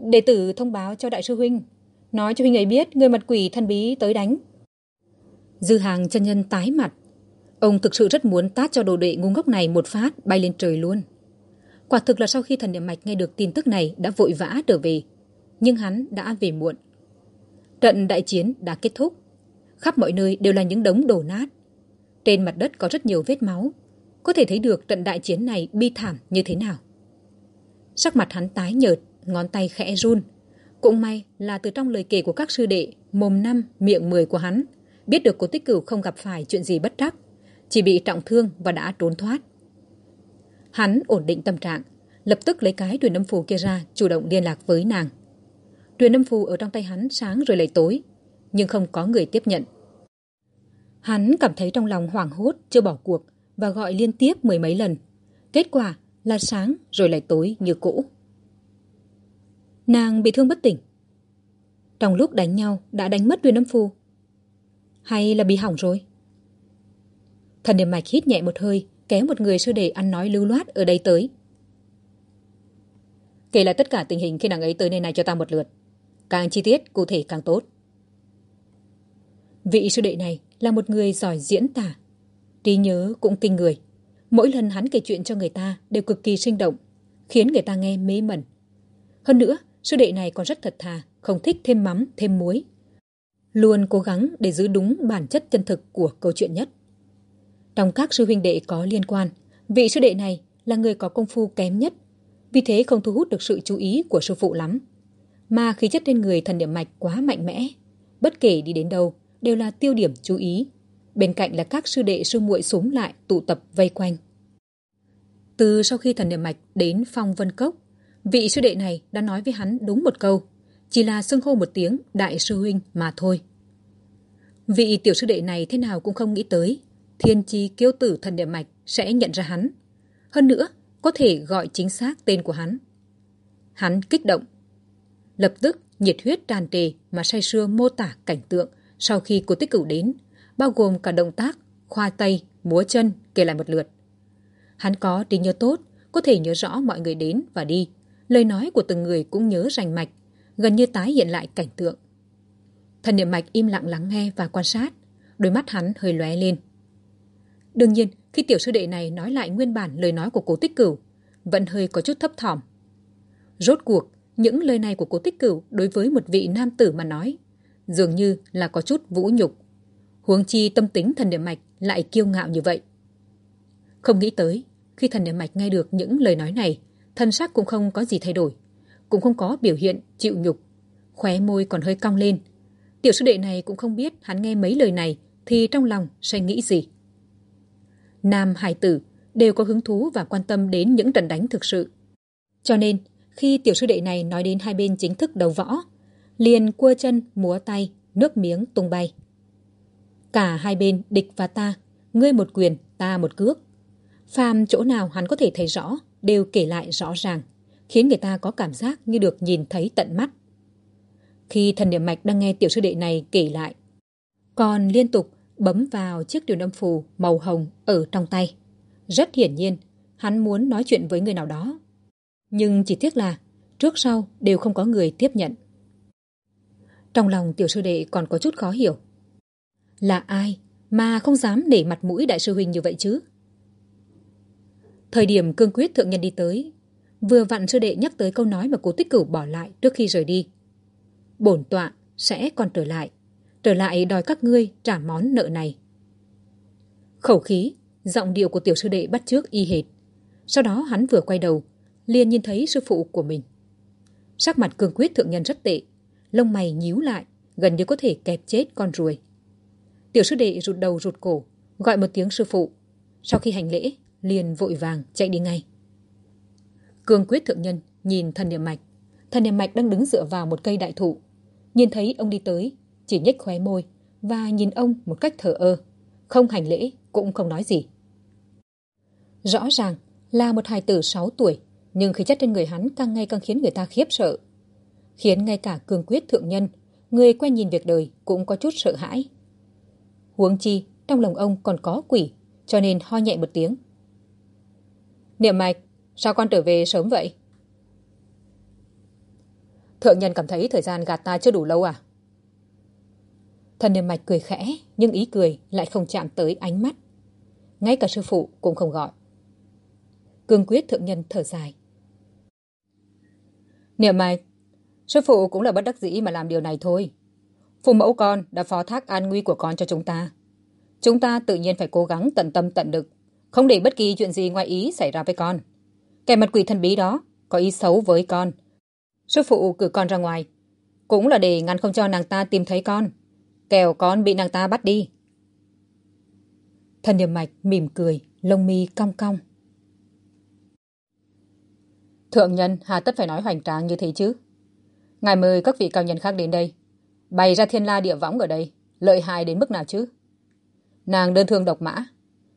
Đệ tử thông báo cho đại sư huynh. Nói cho huynh ấy biết người mật quỷ thân bí tới đánh. Dư hàng chân nhân tái mặt. Ông thực sự rất muốn tát cho đồ đệ ngu ngốc này một phát bay lên trời luôn. Quả thực là sau khi thần niệm mạch nghe được tin tức này đã vội vã trở về. Nhưng hắn đã về muộn. Trận đại chiến đã kết thúc. Khắp mọi nơi đều là những đống đổ nát. Trên mặt đất có rất nhiều vết máu. Có thể thấy được trận đại chiến này bi thảm như thế nào. Sắc mặt hắn tái nhợt, ngón tay khẽ run. Cũng may là từ trong lời kể của các sư đệ, mồm năm, miệng mười của hắn, biết được cố tích cửu không gặp phải chuyện gì bất trắc, chỉ bị trọng thương và đã trốn thoát. Hắn ổn định tâm trạng, lập tức lấy cái truyền âm phù kia ra, chủ động liên lạc với nàng. Truyền âm phù ở trong tay hắn sáng rồi lại tối, nhưng không có người tiếp nhận. Hắn cảm thấy trong lòng hoảng hốt, chưa bỏ cuộc và gọi liên tiếp mười mấy lần. Kết quả là sáng rồi lại tối như cũ. Nàng bị thương bất tỉnh. Trong lúc đánh nhau đã đánh mất truyền âm phù. Hay là bị hỏng rồi? Thần niệm mạch hít nhẹ một hơi, kéo một người sư đệ ăn nói lưu loát ở đây tới. Kể lại tất cả tình hình khi nàng ấy tới nơi này cho ta một lượt. Càng chi tiết, cụ thể càng tốt. Vị sư đệ này là một người giỏi diễn tả. Trí nhớ cũng kinh người. Mỗi lần hắn kể chuyện cho người ta đều cực kỳ sinh động, khiến người ta nghe mê mẩn. Hơn nữa, sư đệ này còn rất thật thà, không thích thêm mắm, thêm muối. Luôn cố gắng để giữ đúng bản chất chân thực của câu chuyện nhất. Trong các sư huynh đệ có liên quan, vị sư đệ này là người có công phu kém nhất, vì thế không thu hút được sự chú ý của sư phụ lắm. Mà khí chất trên người thần niệm mạch quá mạnh mẽ, bất kể đi đến đâu đều là tiêu điểm chú ý. Bên cạnh là các sư đệ sư muội súng lại tụ tập vây quanh. Từ sau khi thần niệm mạch đến phong vân cốc, vị sư đệ này đã nói với hắn đúng một câu, chỉ là xưng hô một tiếng đại sư huynh mà thôi. Vị tiểu sư đệ này thế nào cũng không nghĩ tới, thiên chi kiêu tử thần niệm mạch sẽ nhận ra hắn. Hơn nữa, có thể gọi chính xác tên của hắn. Hắn kích động. Lập tức, nhiệt huyết tràn trề mà say sưa mô tả cảnh tượng sau khi cô tích cửu đến, bao gồm cả động tác, khoa tay, múa chân kể lại một lượt. Hắn có trí nhớ tốt, có thể nhớ rõ mọi người đến và đi. Lời nói của từng người cũng nhớ rành mạch, gần như tái hiện lại cảnh tượng. Thần niệm mạch im lặng lắng nghe và quan sát, đôi mắt hắn hơi lóe lên. Đương nhiên, khi tiểu sư đệ này nói lại nguyên bản lời nói của cố tích cửu, vẫn hơi có chút thấp thỏm. Rốt cuộc, những lời này của cố tích cửu đối với một vị nam tử mà nói, dường như là có chút vũ nhục. Huống chi tâm tính thần niệm mạch lại kiêu ngạo như vậy. Không nghĩ tới, khi thần niệm mạch nghe được những lời nói này, thân sắc cũng không có gì thay đổi, cũng không có biểu hiện chịu nhục, khóe môi còn hơi cong lên. Tiểu sư đệ này cũng không biết hắn nghe mấy lời này thì trong lòng sẽ nghĩ gì. Nam hải tử đều có hứng thú và quan tâm đến những trận đánh thực sự. Cho nên, khi tiểu sư đệ này nói đến hai bên chính thức đầu võ, liền cua chân, múa tay, nước miếng tung bay. Cả hai bên địch và ta, ngươi một quyền, ta một cước. Phàm chỗ nào hắn có thể thấy rõ, đều kể lại rõ ràng, khiến người ta có cảm giác như được nhìn thấy tận mắt. Khi thần niệm mạch đang nghe tiểu sư đệ này kể lại, còn liên tục bấm vào chiếc điều âm phù màu hồng ở trong tay. Rất hiển nhiên, hắn muốn nói chuyện với người nào đó. Nhưng chỉ tiếc là trước sau đều không có người tiếp nhận. Trong lòng tiểu sư đệ còn có chút khó hiểu. Là ai mà không dám để mặt mũi đại sư huynh như vậy chứ? Thời điểm cương quyết thượng nhân đi tới, vừa vặn sư đệ nhắc tới câu nói mà cố tích cửu bỏ lại trước khi rời đi. Bổn tọa sẽ còn trở lại, trở lại đòi các ngươi trả món nợ này. Khẩu khí giọng điệu của tiểu sư đệ bắt trước y hệt. Sau đó hắn vừa quay đầu, liền nhìn thấy sư phụ của mình. Sắc mặt cương quyết thượng nhân rất tệ, lông mày nhíu lại, gần như có thể kẹp chết con ruồi. Tiểu sư đệ rụt đầu rụt cổ, gọi một tiếng sư phụ. Sau khi hành lễ, liền vội vàng chạy đi ngay. Cương quyết thượng nhân nhìn thần niệm mạch. Thần niệm mạch đang đứng dựa vào một cây đại thụ. Nhìn thấy ông đi tới, chỉ nhếch khóe môi và nhìn ông một cách thờ ơ. Không hành lễ, cũng không nói gì. Rõ ràng là một hài tử 6 tuổi, nhưng khí chất trên người hắn càng ngày càng khiến người ta khiếp sợ. Khiến ngay cả cường quyết thượng nhân, người quen nhìn việc đời cũng có chút sợ hãi. Huống chi, trong lòng ông còn có quỷ, cho nên ho nhẹ một tiếng. Niệm mạch, sao con trở về sớm vậy? Thượng nhân cảm thấy thời gian gạt ta chưa đủ lâu à? Thần niệm mạch cười khẽ, nhưng ý cười lại không chạm tới ánh mắt. Ngay cả sư phụ cũng không gọi. Cương quyết thượng nhân thở dài. Niệm mạch, sư phụ cũng là bất đắc dĩ mà làm điều này thôi. Phụ mẫu con đã phó thác an nguy của con cho chúng ta. Chúng ta tự nhiên phải cố gắng tận tâm tận lực, không để bất kỳ chuyện gì ngoài ý xảy ra với con. Kẻ mặt quỷ thần bí đó có ý xấu với con. Sư phụ cử con ra ngoài, cũng là để ngăn không cho nàng ta tìm thấy con. Kẻo con bị nàng ta bắt đi. Thần điểm mạch mỉm cười, lông mi cong cong. Thượng nhân hà tất phải nói hoành tráng như thế chứ. Ngài mời các vị cao nhân khác đến đây. Bày ra thiên la địa võng ở đây. Lợi hại đến mức nào chứ? Nàng đơn thương độc mã.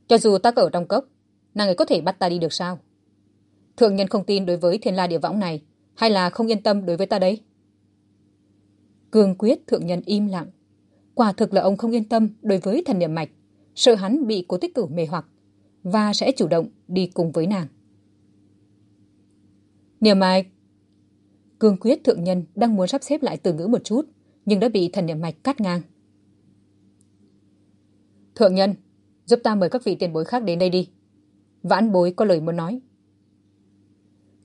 Cho dù ta ở trong cốc, nàng ấy có thể bắt ta đi được sao? Thượng nhân không tin đối với thiên la địa võng này, hay là không yên tâm đối với ta đấy? Cương quyết thượng nhân im lặng. Quả thực là ông không yên tâm đối với thần niệm mạch, sợ hắn bị cố tích cửu mê hoặc, và sẽ chủ động đi cùng với nàng. Niệm mạch Cương quyết thượng nhân đang muốn sắp xếp lại từ ngữ một chút, nhưng đã bị thần niệm mạch cắt ngang. Thượng nhân, giúp ta mời các vị tiền bối khác đến đây đi. Vãn bối có lời muốn nói.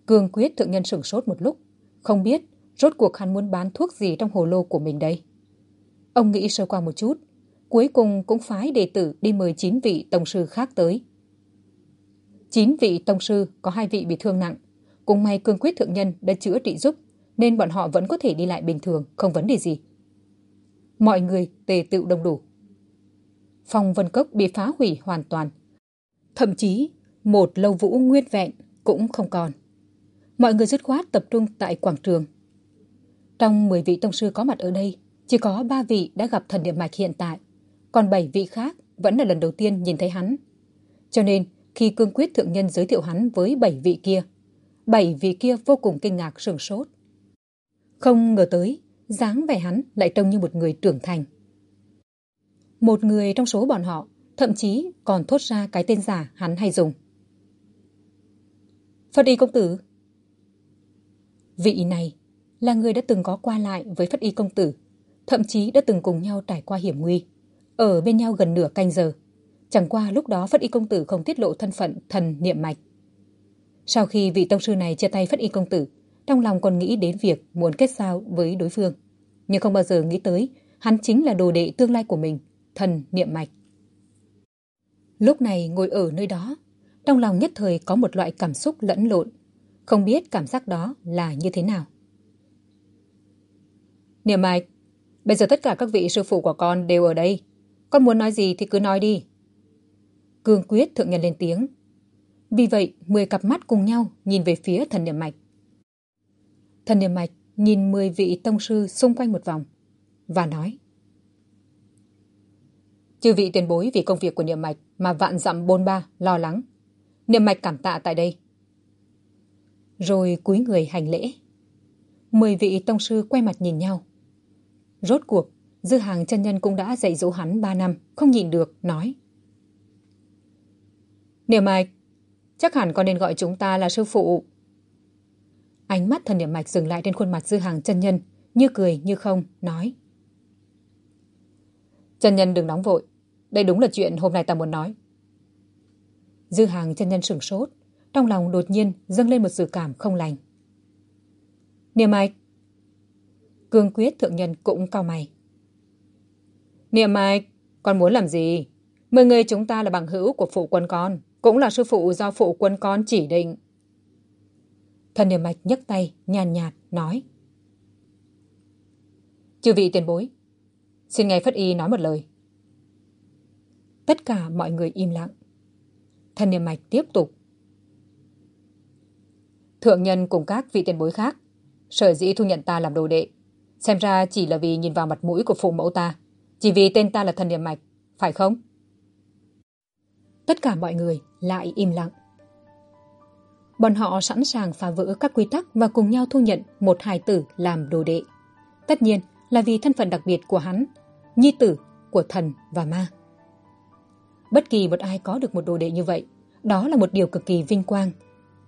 Cương quyết thượng nhân sửng sốt một lúc, không biết rốt cuộc hắn muốn bán thuốc gì trong hồ lô của mình đây. Ông nghĩ sơ qua một chút, cuối cùng cũng phái đệ tử đi mời 9 vị tông sư khác tới. 9 vị tông sư có hai vị bị thương nặng, cũng may cương quyết thượng nhân đã chữa trị giúp, nên bọn họ vẫn có thể đi lại bình thường, không vấn đề gì. Mọi người tề tự đông đủ. Phòng vân cốc bị phá hủy hoàn toàn. Thậm chí, một lâu vũ nguyên vẹn cũng không còn. Mọi người dứt khoát tập trung tại quảng trường. Trong 10 vị tông sư có mặt ở đây, chỉ có ba vị đã gặp thần địa mạch hiện tại, còn bảy vị khác vẫn là lần đầu tiên nhìn thấy hắn. Cho nên, khi cương quyết thượng nhân giới thiệu hắn với bảy vị kia, bảy vị kia vô cùng kinh ngạc sửng sốt. Không ngờ tới, dáng vẻ hắn lại trông như một người trưởng thành. Một người trong số bọn họ thậm chí còn thốt ra cái tên giả hắn hay dùng. Phật y công tử Vị này là người đã từng có qua lại với Phất y công tử, thậm chí đã từng cùng nhau trải qua hiểm nguy, ở bên nhau gần nửa canh giờ. Chẳng qua lúc đó Phất y công tử không tiết lộ thân phận thần niệm mạch. Sau khi vị tông sư này chia tay Phất y công tử, trong lòng còn nghĩ đến việc muốn kết giao với đối phương. Nhưng không bao giờ nghĩ tới hắn chính là đồ đệ tương lai của mình, thần niệm mạch. Lúc này ngồi ở nơi đó, trong lòng nhất thời có một loại cảm xúc lẫn lộn, không biết cảm giác đó là như thế nào. Niệm mạch, bây giờ tất cả các vị sư phụ của con đều ở đây. Con muốn nói gì thì cứ nói đi. Cương quyết thượng nhân lên tiếng. Vì vậy, mười cặp mắt cùng nhau nhìn về phía thần niệm mạch. Thần niệm mạch nhìn mười vị tông sư xung quanh một vòng và nói Chư vị tiền bối vì công việc của niệm mạch mà vạn dặm bôn ba, lo lắng. Niệm mạch cảm tạ tại đây. Rồi cúi người hành lễ. Mười vị tông sư quay mặt nhìn nhau. Rốt cuộc, dư hàng chân nhân cũng đã dạy dỗ hắn ba năm, không nhìn được, nói. Niệm mạch, chắc hẳn con nên gọi chúng ta là sư phụ. Ánh mắt thần niệm mạch dừng lại trên khuôn mặt dư hàng chân nhân, như cười như không, nói. Chân nhân đừng nóng vội, đây đúng là chuyện hôm nay ta muốn nói. Dư hàng chân nhân sửng sốt, trong lòng đột nhiên dâng lên một sự cảm không lành. Niệm mạch. Cương quyết thượng nhân cũng cao mày. Niệm mạch, con muốn làm gì? Mười người chúng ta là bằng hữu của phụ quân con, cũng là sư phụ do phụ quân con chỉ định. Thần niệm mạch nhấc tay, nhàn nhạt, nói. Chư vị tiền bối, xin nghe Phất Y nói một lời. Tất cả mọi người im lặng. Thần niệm mạch tiếp tục. Thượng nhân cùng các vị tiền bối khác, sở dĩ thu nhận ta làm đồ đệ, xem ra chỉ là vì nhìn vào mặt mũi của phụ mẫu ta, chỉ vì tên ta là thần niệm mạch, phải không? Tất cả mọi người lại im lặng. Bọn họ sẵn sàng phá vỡ các quy tắc và cùng nhau thu nhận một hài tử làm đồ đệ. Tất nhiên là vì thân phận đặc biệt của hắn, nhi tử của thần và ma. Bất kỳ một ai có được một đồ đệ như vậy, đó là một điều cực kỳ vinh quang.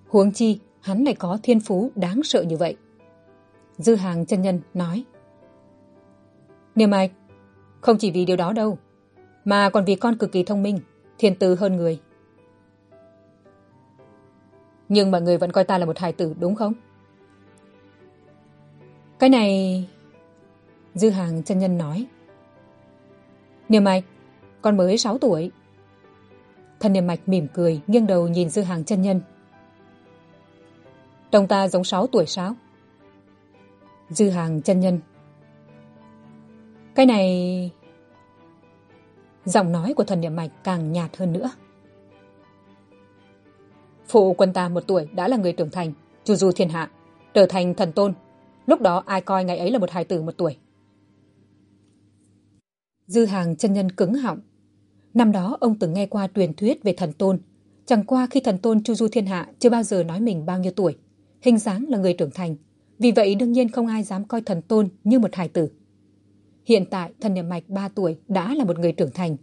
Huống chi, hắn lại có thiên phú đáng sợ như vậy. Dư hàng chân nhân nói. Niềm mạch, không chỉ vì điều đó đâu, mà còn vì con cực kỳ thông minh, thiên tư hơn người. Nhưng mà người vẫn coi ta là một hài tử đúng không? Cái này... Dư hàng chân nhân nói. Niềm mạch, con mới sáu tuổi. Thân niềm mạch mỉm cười, nghiêng đầu nhìn dư hàng chân nhân. Trông ta giống sáu tuổi sao? Dư hàng chân nhân. Cái này... Giọng nói của thần niệm mạch càng nhạt hơn nữa. Phụ quân ta một tuổi đã là người trưởng thành, chu du thiên hạ, trở thành thần tôn. Lúc đó ai coi ngày ấy là một hài tử một tuổi. Dư hàng chân nhân cứng họng. Năm đó ông từng nghe qua truyền thuyết về thần tôn. Chẳng qua khi thần tôn chu du thiên hạ chưa bao giờ nói mình bao nhiêu tuổi. Hình dáng là người trưởng thành. Vì vậy đương nhiên không ai dám coi thần tôn như một hài tử. Hiện tại thần niệm mạch ba tuổi đã là một người trưởng thành.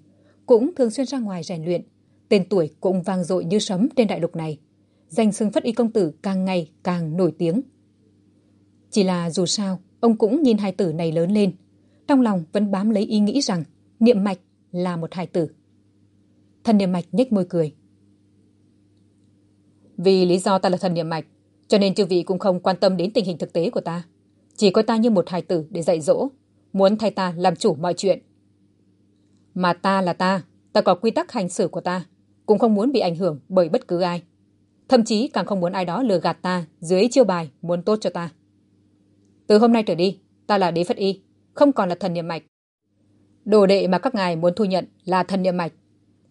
Cũng thường xuyên ra ngoài rèn luyện. Tên tuổi cũng vang dội như sấm trên đại lục này. Danh xưng phất y công tử càng ngày càng nổi tiếng. Chỉ là dù sao, ông cũng nhìn hài tử này lớn lên trong lòng vẫn bám lấy ý nghĩ rằng niệm mạch là một hài tử. Thần niệm mạch nhếch môi cười. Vì lý do ta là thần niệm mạch, cho nên chư vị cũng không quan tâm đến tình hình thực tế của ta. Chỉ coi ta như một hài tử để dạy dỗ, muốn thay ta làm chủ mọi chuyện. Mà ta là ta, ta có quy tắc hành xử của ta, cũng không muốn bị ảnh hưởng bởi bất cứ ai. Thậm chí càng không muốn ai đó lừa gạt ta dưới chiêu bài muốn tốt cho ta. Từ hôm nay trở đi, ta là đế phất y, không còn là thần niệm mạch. Đồ đệ mà các ngài muốn thu nhận là thần niệm mạch.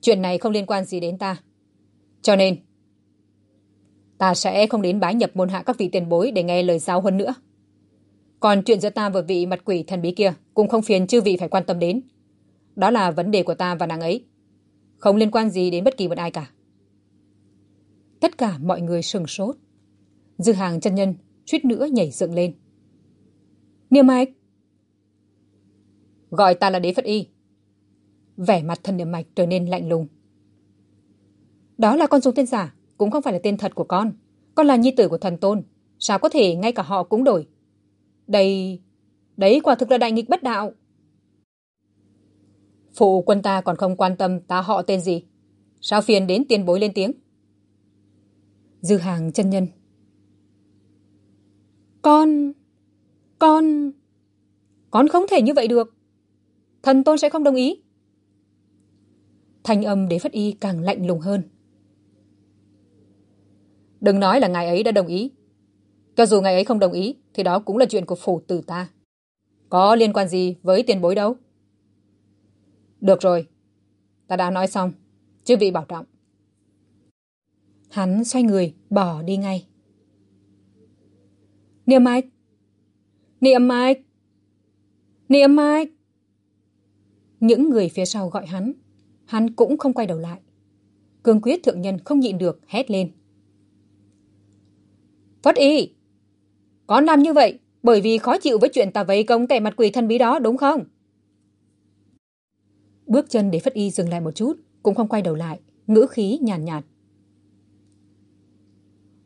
Chuyện này không liên quan gì đến ta. Cho nên, ta sẽ không đến bái nhập môn hạ các vị tiền bối để nghe lời giáo huấn nữa. Còn chuyện giữa ta và vị mặt quỷ thần bí kia cũng không phiền chư vị phải quan tâm đến. Đó là vấn đề của ta và nàng ấy. Không liên quan gì đến bất kỳ một ai cả. Tất cả mọi người sừng sốt. Dư hàng chân nhân suýt nữa nhảy dựng lên. Niệm mạch! Gọi ta là đế Phật Y. Vẻ mặt thần niệm mạch trở nên lạnh lùng. Đó là con dùng tên giả, cũng không phải là tên thật của con. Con là nhi tử của thần tôn. Sao có thể ngay cả họ cũng đổi? Đây... Đấy quả thực là đại nghịch bất đạo. Phụ quân ta còn không quan tâm ta họ tên gì. Sao phiền đến tiền bối lên tiếng? Dư hàng chân nhân. Con... Con... Con không thể như vậy được thần tôn sẽ không đồng ý thanh âm đế phất y càng lạnh lùng hơn đừng nói là ngài ấy đã đồng ý. Cho dù ngài ấy không đồng ý thì đó cũng là chuyện của phủ tử ta. Có liên quan gì với tiền bối đâu? Được rồi. Ta đã nói xong. Chứ vị bảo trọng. Hắn xoay người bỏ đi ngay. Niệm mai, niệm mai, niệm mai. những người phía sau gọi hắn. Hắn cũng không quay đầu lại. Cương quyết thượng nhân không nhịn được, hét lên. Phất y! Con làm như vậy bởi vì khó chịu với chuyện ta vây công kẻ mặt quỷ thân bí đó đúng không? Bước chân để Phất y dừng lại một chút, cũng không quay đầu lại, ngữ khí nhàn nhạt, nhạt.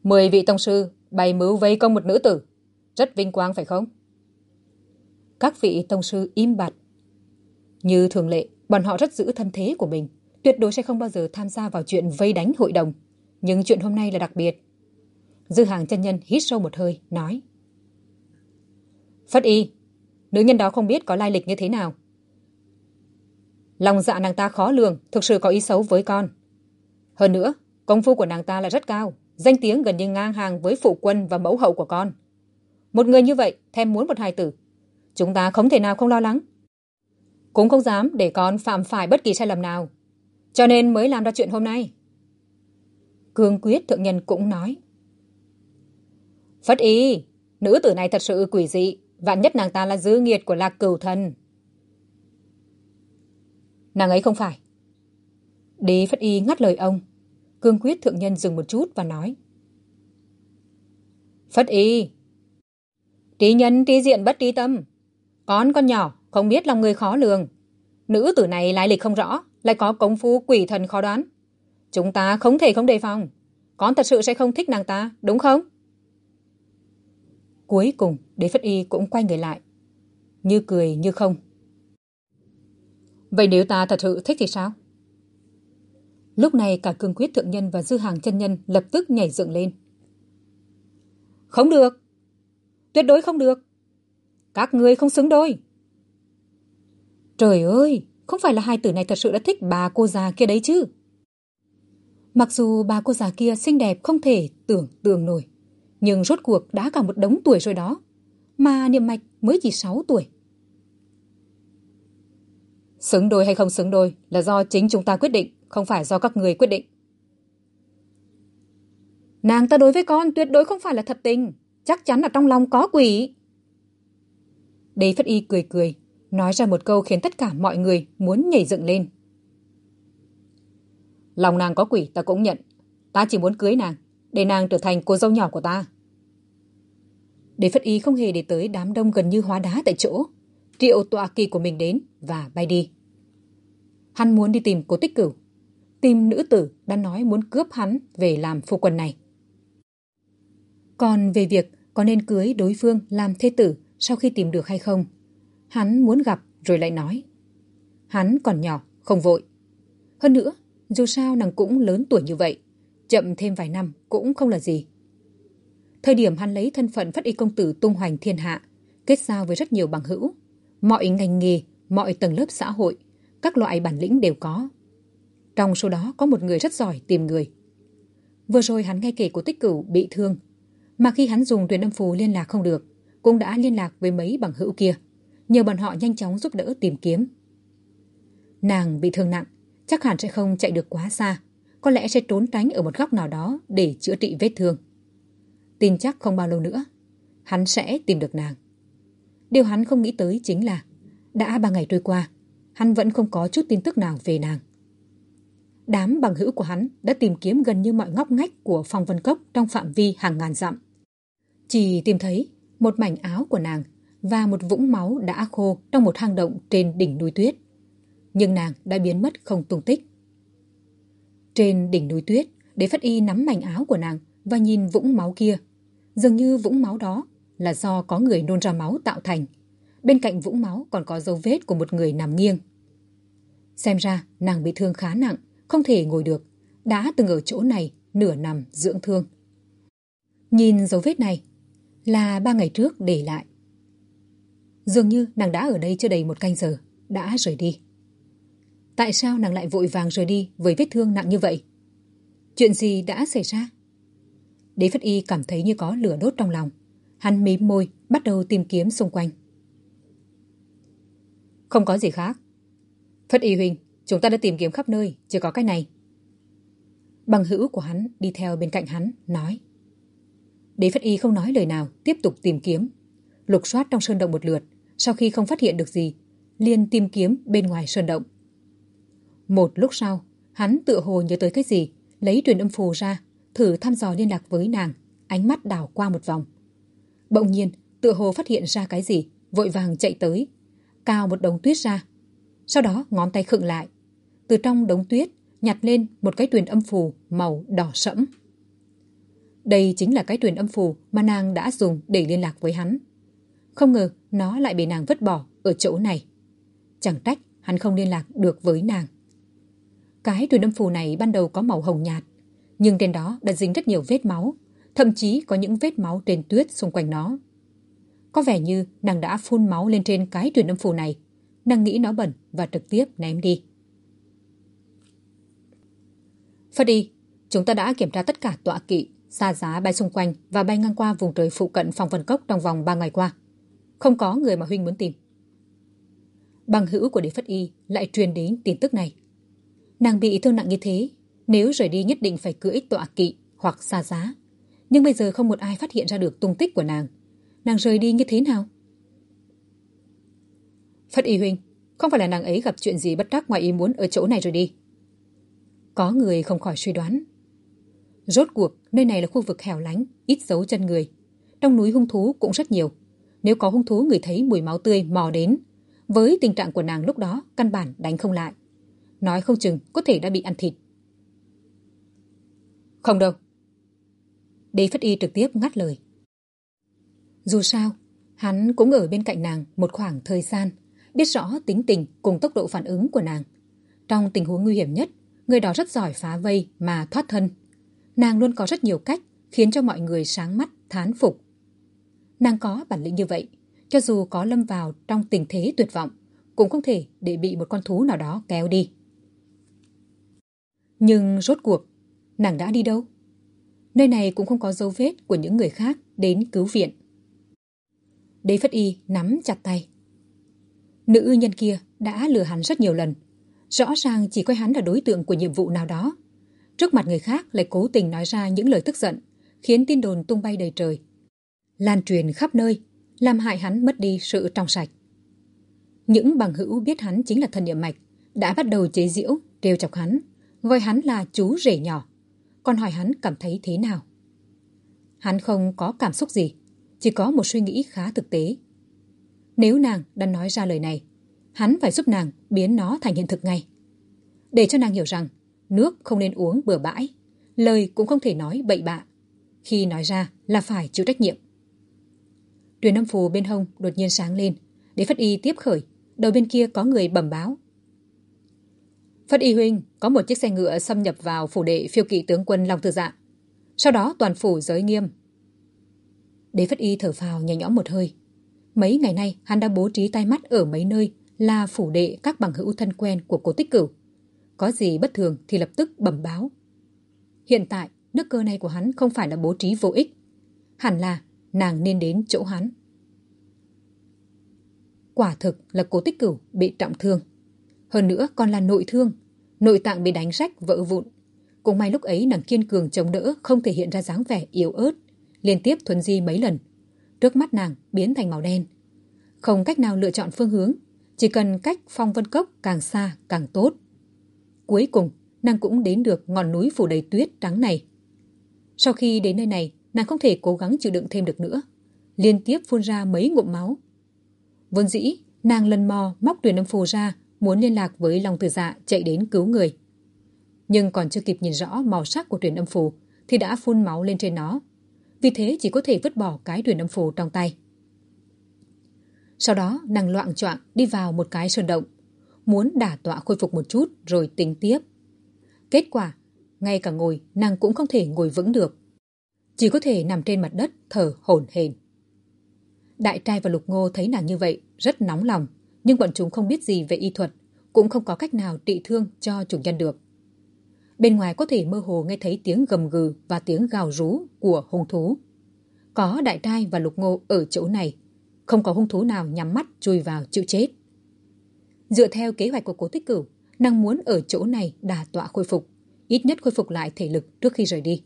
Mười vị tông sư bày mưu vây công một nữ tử. Rất vinh quang phải không? Các vị tông sư im bặt, như thường lệ, bọn họ rất giữ thân thế của mình, tuyệt đối sẽ không bao giờ tham gia vào chuyện vây đánh hội đồng. Nhưng chuyện hôm nay là đặc biệt. Dư hàng chân nhân hít sâu một hơi, nói. Phất y, nữ nhân đó không biết có lai lịch như thế nào. Lòng dạ nàng ta khó lường, thực sự có ý xấu với con. Hơn nữa, công phu của nàng ta là rất cao, danh tiếng gần như ngang hàng với phụ quân và mẫu hậu của con. Một người như vậy thèm muốn một hài tử. Chúng ta không thể nào không lo lắng. Cũng không dám để con phạm phải bất kỳ sai lầm nào. Cho nên mới làm ra chuyện hôm nay. Cương quyết thượng nhân cũng nói. Phất y, nữ tử này thật sự quỷ dị. Vạn nhất nàng ta là dư nghiệt của lạc cửu thần. Nàng ấy không phải. Đế Phất y ngắt lời ông. Cương quyết thượng nhân dừng một chút và nói. Phất y, trí nhân trí diện bất trí tâm. Con con nhỏ, không biết lòng người khó lường. Nữ tử này lai lịch không rõ, lại có công phu quỷ thần khó đoán. Chúng ta không thể không đề phòng. Con thật sự sẽ không thích nàng ta, đúng không? Cuối cùng, đế phất y cũng quay người lại. Như cười như không. Vậy nếu ta thật sự thích thì sao? Lúc này cả cương quyết thượng nhân và dư hàng chân nhân lập tức nhảy dựng lên. Không được! Tuyệt đối không được! Các người không xứng đôi! Trời ơi! Không phải là hai tử này thật sự đã thích bà cô già kia đấy chứ? Mặc dù bà cô già kia xinh đẹp không thể tưởng tượng nổi, nhưng rốt cuộc đã cả một đống tuổi rồi đó, mà niệm mạch mới chỉ 6 tuổi. Xứng đôi hay không xứng đôi là do chính chúng ta quyết định, không phải do các người quyết định. Nàng ta đối với con tuyệt đối không phải là thật tình, chắc chắn là trong lòng có quỷ. Đế Phất Y cười cười, nói ra một câu khiến tất cả mọi người muốn nhảy dựng lên. Lòng nàng có quỷ ta cũng nhận. Ta chỉ muốn cưới nàng, để nàng trở thành cô dâu nhỏ của ta. Đế Phất Y không hề để tới đám đông gần như hóa đá tại chỗ. Triệu tọa kỳ của mình đến và bay đi. Hắn muốn đi tìm cố tích cửu. Tìm nữ tử đã nói muốn cướp hắn về làm phu quân này. Còn về việc có nên cưới đối phương làm thê tử sau khi tìm được hay không, hắn muốn gặp rồi lại nói. Hắn còn nhỏ, không vội. Hơn nữa, dù sao nàng cũng lớn tuổi như vậy, chậm thêm vài năm cũng không là gì. Thời điểm hắn lấy thân phận phát y công tử tung hoành thiên hạ, kết giao với rất nhiều bằng hữu. Mọi ngành nghề, mọi tầng lớp xã hội, các loại bản lĩnh đều có. Trong số đó có một người rất giỏi tìm người. Vừa rồi hắn nghe kể của tích cửu bị thương, mà khi hắn dùng tuyển âm phù liên lạc không được, cũng đã liên lạc với mấy bằng hữu kia, nhờ bọn họ nhanh chóng giúp đỡ tìm kiếm. Nàng bị thương nặng, chắc hẳn sẽ không chạy được quá xa, có lẽ sẽ trốn tránh ở một góc nào đó để chữa trị vết thương. Tin chắc không bao lâu nữa, hắn sẽ tìm được nàng. Điều hắn không nghĩ tới chính là đã ba ngày trôi qua, hắn vẫn không có chút tin tức nào về nàng. Đám bằng hữu của hắn đã tìm kiếm gần như mọi ngóc ngách của phòng vân cốc trong phạm vi hàng ngàn dặm. Chỉ tìm thấy một mảnh áo của nàng và một vũng máu đã khô trong một hang động trên đỉnh núi tuyết. Nhưng nàng đã biến mất không tung tích. Trên đỉnh núi tuyết, đế phất y nắm mảnh áo của nàng và nhìn vũng máu kia. Dường như vũng máu đó là do có người nôn ra máu tạo thành. Bên cạnh vũng máu còn có dấu vết của một người nằm nghiêng. Xem ra nàng bị thương khá nặng, không thể ngồi được, đã từng ở chỗ này nửa nằm dưỡng thương. Nhìn dấu vết này là ba ngày trước để lại. Dường như nàng đã ở đây chưa đầy một canh giờ, đã rời đi. Tại sao nàng lại vội vàng rời đi với vết thương nặng như vậy? Chuyện gì đã xảy ra? Đế Phất Y cảm thấy như có lửa đốt trong lòng. Hắn mím môi, bắt đầu tìm kiếm xung quanh. Không có gì khác. Phất Y Huỳnh, chúng ta đã tìm kiếm khắp nơi, chỉ có cái này. Bằng hữu của hắn đi theo bên cạnh hắn, nói. Đế Phất Y không nói lời nào, tiếp tục tìm kiếm. Lục soát trong sơn động một lượt, sau khi không phát hiện được gì, liền tìm kiếm bên ngoài sơn động. Một lúc sau, hắn tựa hồ nhớ tới cái gì, lấy truyền âm phù ra, thử thăm dò liên lạc với nàng, ánh mắt đảo qua một vòng. Bỗng nhiên, tựa hồ phát hiện ra cái gì, vội vàng chạy tới, cao một đống tuyết ra. Sau đó ngón tay khựng lại. Từ trong đống tuyết, nhặt lên một cái tuyển âm phù màu đỏ sẫm. Đây chính là cái tuyển âm phù mà nàng đã dùng để liên lạc với hắn. Không ngờ nó lại bị nàng vứt bỏ ở chỗ này. Chẳng trách hắn không liên lạc được với nàng. Cái tuyển âm phù này ban đầu có màu hồng nhạt, nhưng trên đó đã dính rất nhiều vết máu, thậm chí có những vết máu trên tuyết xung quanh nó. Có vẻ như nàng đã phun máu lên trên cái truyền âm phù này, nàng nghĩ nó bẩn và trực tiếp ném đi. Phất đi, chúng ta đã kiểm tra tất cả tọa kỵ, xa giá bay xung quanh và bay ngang qua vùng trời phụ cận phòng vân cốc trong vòng 3 ngày qua. Không có người mà Huynh muốn tìm. Bằng hữu của đế Phất Y lại truyền đến tin tức này. Nàng bị thương nặng như thế, nếu rời đi nhất định phải cưỡi tọa kỵ hoặc xa giá. Nhưng bây giờ không một ai phát hiện ra được tung tích của nàng. Nàng rời đi như thế nào? Phất Y Huynh, không phải là nàng ấy gặp chuyện gì bất đắc ngoài ý muốn ở chỗ này rồi đi. Có người không khỏi suy đoán. Rốt cuộc, nơi này là khu vực hẻo lánh, ít dấu chân người. Trong núi hung thú cũng rất nhiều. Nếu có hung thú người thấy mùi máu tươi mò đến, với tình trạng của nàng lúc đó, căn bản đánh không lại. Nói không chừng có thể đã bị ăn thịt. Không đâu. Đế Phất Y trực tiếp ngắt lời. Dù sao, hắn cũng ở bên cạnh nàng một khoảng thời gian, biết rõ tính tình cùng tốc độ phản ứng của nàng. Trong tình huống nguy hiểm nhất, người đó rất giỏi phá vây mà thoát thân. Nàng luôn có rất nhiều cách khiến cho mọi người sáng mắt, thán phục. Nàng có bản lĩnh như vậy, cho dù có lâm vào trong tình thế tuyệt vọng, cũng không thể để bị một con thú nào đó kéo đi. Nhưng rốt cuộc, nàng đã đi đâu? Nơi này cũng không có dấu vết của những người khác đến cứu viện. Đế Phất Y nắm chặt tay. Nữ nhân kia đã lừa hắn rất nhiều lần. Rõ ràng chỉ coi hắn là đối tượng của nhiệm vụ nào đó. Trước mặt người khác lại cố tình nói ra những lời tức giận, khiến tin đồn tung bay đầy trời. Lan truyền khắp nơi, làm hại hắn mất đi sự trong sạch. Những bằng hữu biết hắn chính là thần niệm mạch, đã bắt đầu chế giễu, trêu chọc hắn, gọi hắn là chú rể nhỏ. Còn hỏi hắn cảm thấy thế nào? Hắn không có cảm xúc gì, chỉ có một suy nghĩ khá thực tế. Nếu nàng đã nói ra lời này, hắn phải giúp nàng biến nó thành hiện thực ngay. Để cho nàng hiểu rằng, nước không nên uống bừa bãi, lời cũng không thể nói bậy bạ. Khi nói ra là phải chịu trách nhiệm. Tuyền âm phù bên hông đột nhiên sáng lên, để Phất Y tiếp khởi, đầu bên kia có người bẩm báo. Phất Y huynh, có một chiếc xe ngựa xâm nhập vào phủ đệ phiêu kỵ tướng quân Long Tư Dạ. Sau đó toàn phủ giới nghiêm. Đế Phất Y thở phào nhẹ nhõm một hơi. Mấy ngày nay hắn đã bố trí tay mắt ở mấy nơi là phủ đệ các bằng hữu thân quen của cố tích cửu. Có gì bất thường thì lập tức bẩm báo. Hiện tại, nước cơ này của hắn không phải là bố trí vô ích. Hẳn là nàng nên đến chỗ hắn. Quả thực là cố tích cửu bị trọng thương. Hơn nữa còn là nội thương, nội tạng bị đánh rách vỡ vụn. Cũng may lúc ấy nàng kiên cường chống đỡ không thể hiện ra dáng vẻ yếu ớt, liên tiếp thuần di mấy lần. Trước mắt nàng biến thành màu đen. Không cách nào lựa chọn phương hướng, chỉ cần cách phong vân cốc càng xa càng tốt. Cuối cùng, nàng cũng đến được ngọn núi phủ đầy tuyết trắng này. Sau khi đến nơi này, nàng không thể cố gắng chịu đựng thêm được nữa. Liên tiếp phun ra mấy ngụm máu. Vốn dĩ, nàng lần mò móc tuyển âm phù ra, muốn liên lạc với Long tử dạ chạy đến cứu người. Nhưng còn chưa kịp nhìn rõ màu sắc của tuyển âm phù, thì đã phun máu lên trên nó. Vì thế chỉ có thể vứt bỏ cái tuyển âm phù trong tay. Sau đó, nàng loạn choạng đi vào một cái sơn động, muốn đả tọa khôi phục một chút rồi tính tiếp. Kết quả, ngay cả ngồi nàng cũng không thể ngồi vững được chỉ có thể nằm trên mặt đất thở hổn hển. Đại trai và lục ngô thấy nàng như vậy rất nóng lòng, nhưng bọn chúng không biết gì về y thuật, cũng không có cách nào trị thương cho chủ nhân được. Bên ngoài có thể mơ hồ nghe thấy tiếng gầm gừ và tiếng gào rú của hung thú. Có đại trai và lục ngô ở chỗ này, không có hung thú nào nhắm mắt chui vào chịu chết. Dựa theo kế hoạch của cố tích cửu, nàng muốn ở chỗ này đà tọa khôi phục, ít nhất khôi phục lại thể lực trước khi rời đi.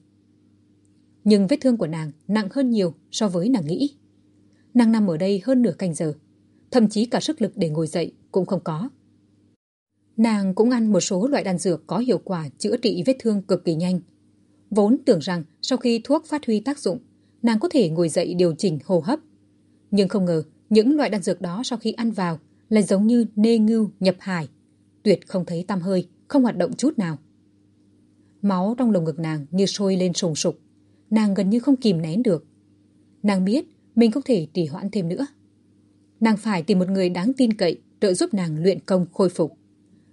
Nhưng vết thương của nàng nặng hơn nhiều so với nàng nghĩ. Nàng nằm ở đây hơn nửa canh giờ, thậm chí cả sức lực để ngồi dậy cũng không có. Nàng cũng ăn một số loại đan dược có hiệu quả chữa trị vết thương cực kỳ nhanh. Vốn tưởng rằng sau khi thuốc phát huy tác dụng, nàng có thể ngồi dậy điều chỉnh hô hấp. Nhưng không ngờ, những loại đan dược đó sau khi ăn vào lại giống như nê ngưu nhập hải. Tuyệt không thấy tăm hơi, không hoạt động chút nào. Máu trong lồng ngực nàng như sôi lên sùng sục nàng gần như không kìm nén được. Nàng biết mình không thể trì hoãn thêm nữa. Nàng phải tìm một người đáng tin cậy trợ giúp nàng luyện công khôi phục.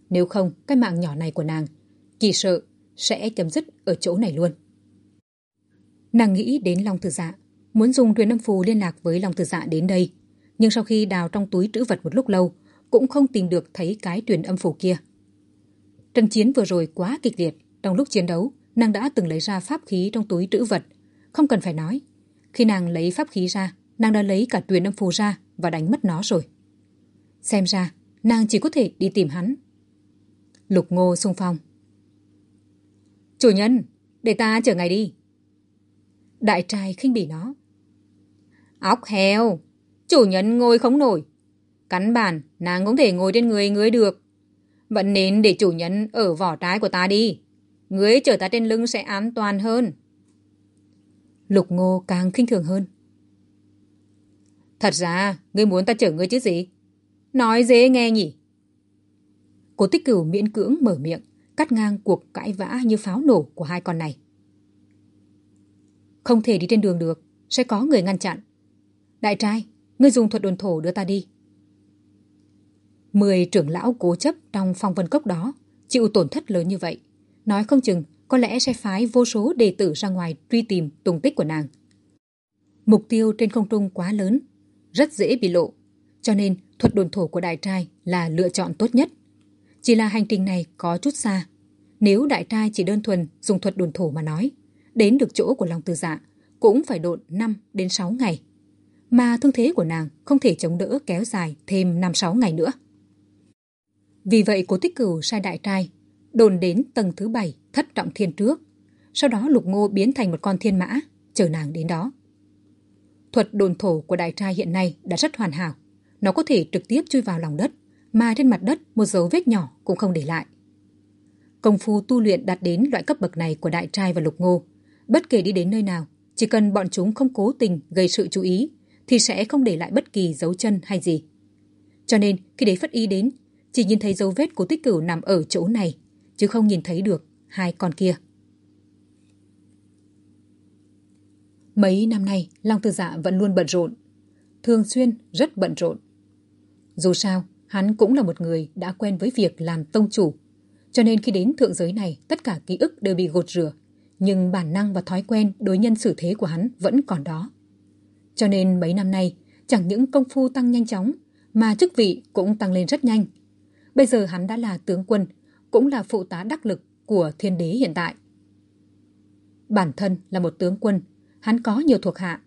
Nếu không, cái mạng nhỏ này của nàng kỳ sợ sẽ chấm dứt ở chỗ này luôn. Nàng nghĩ đến Long Tử Dạ, muốn dùng truyền âm phù liên lạc với Long Tử Dạ đến đây. Nhưng sau khi đào trong túi trữ vật một lúc lâu, cũng không tìm được thấy cái truyền âm phù kia. Trận chiến vừa rồi quá kịch liệt. Trong lúc chiến đấu, nàng đã từng lấy ra pháp khí trong túi trữ vật. Không cần phải nói. Khi nàng lấy pháp khí ra, nàng đã lấy cả truyền âm phù ra và đánh mất nó rồi. Xem ra, nàng chỉ có thể đi tìm hắn. Lục ngô xung phong. Chủ nhân, để ta chở ngài đi. Đại trai khinh bỉ nó. Óc heo, chủ nhân ngồi không nổi. Cắn bàn, nàng cũng thể ngồi trên người người được. Vẫn nên để chủ nhân ở vỏ trái của ta đi. Ngươi chở ta trên lưng sẽ an toàn hơn. Lục ngô càng khinh thường hơn. Thật ra, ngươi muốn ta chở ngươi chứ gì? Nói dễ nghe nhỉ? Cố tích cửu miễn cưỡng mở miệng, cắt ngang cuộc cãi vã như pháo nổ của hai con này. Không thể đi trên đường được, sẽ có người ngăn chặn. Đại trai, ngươi dùng thuật đồn thổ đưa ta đi. Mười trưởng lão cố chấp trong phong vân cốc đó chịu tổn thất lớn như vậy. Nói không chừng có lẽ sẽ phái vô số đệ tử ra ngoài truy tìm tung tích của nàng. Mục tiêu trên không trung quá lớn, rất dễ bị lộ, cho nên thuật đồn thổ của đại trai là lựa chọn tốt nhất. Chỉ là hành trình này có chút xa. Nếu đại trai chỉ đơn thuần dùng thuật đồn thổ mà nói, đến được chỗ của Long Tư Dạ cũng phải độn 5 đến 6 ngày. Mà thương thế của nàng không thể chống đỡ kéo dài thêm 5-6 ngày nữa. Vì vậy cố tích cửu sai đại trai đồn đến tầng thứ bảy thất trọng thiên trước. Sau đó lục ngô biến thành một con thiên mã, chờ nàng đến đó. Thuật đồn thổ của đại trai hiện nay đã rất hoàn hảo. Nó có thể trực tiếp chui vào lòng đất, mà trên mặt đất một dấu vết nhỏ cũng không để lại. Công phu tu luyện đạt đến loại cấp bậc này của đại trai và lục ngô. Bất kể đi đến nơi nào, chỉ cần bọn chúng không cố tình gây sự chú ý, thì sẽ không để lại bất kỳ dấu chân hay gì. Cho nên, khi đế phất y đến, chỉ nhìn thấy dấu vết của tích cửu nằm ở chỗ này, chứ không nhìn thấy được hai con kia. Mấy năm nay, Long Tư Dạ vẫn luôn bận rộn. Thường xuyên rất bận rộn. Dù sao, hắn cũng là một người đã quen với việc làm tông chủ. Cho nên khi đến thượng giới này, tất cả ký ức đều bị gột rửa. Nhưng bản năng và thói quen đối nhân xử thế của hắn vẫn còn đó. Cho nên mấy năm nay, chẳng những công phu tăng nhanh chóng, mà chức vị cũng tăng lên rất nhanh. Bây giờ hắn đã là tướng quân, cũng là phụ tá đắc lực của thiên đế hiện tại. Bản thân là một tướng quân, hắn có nhiều thuộc hạ.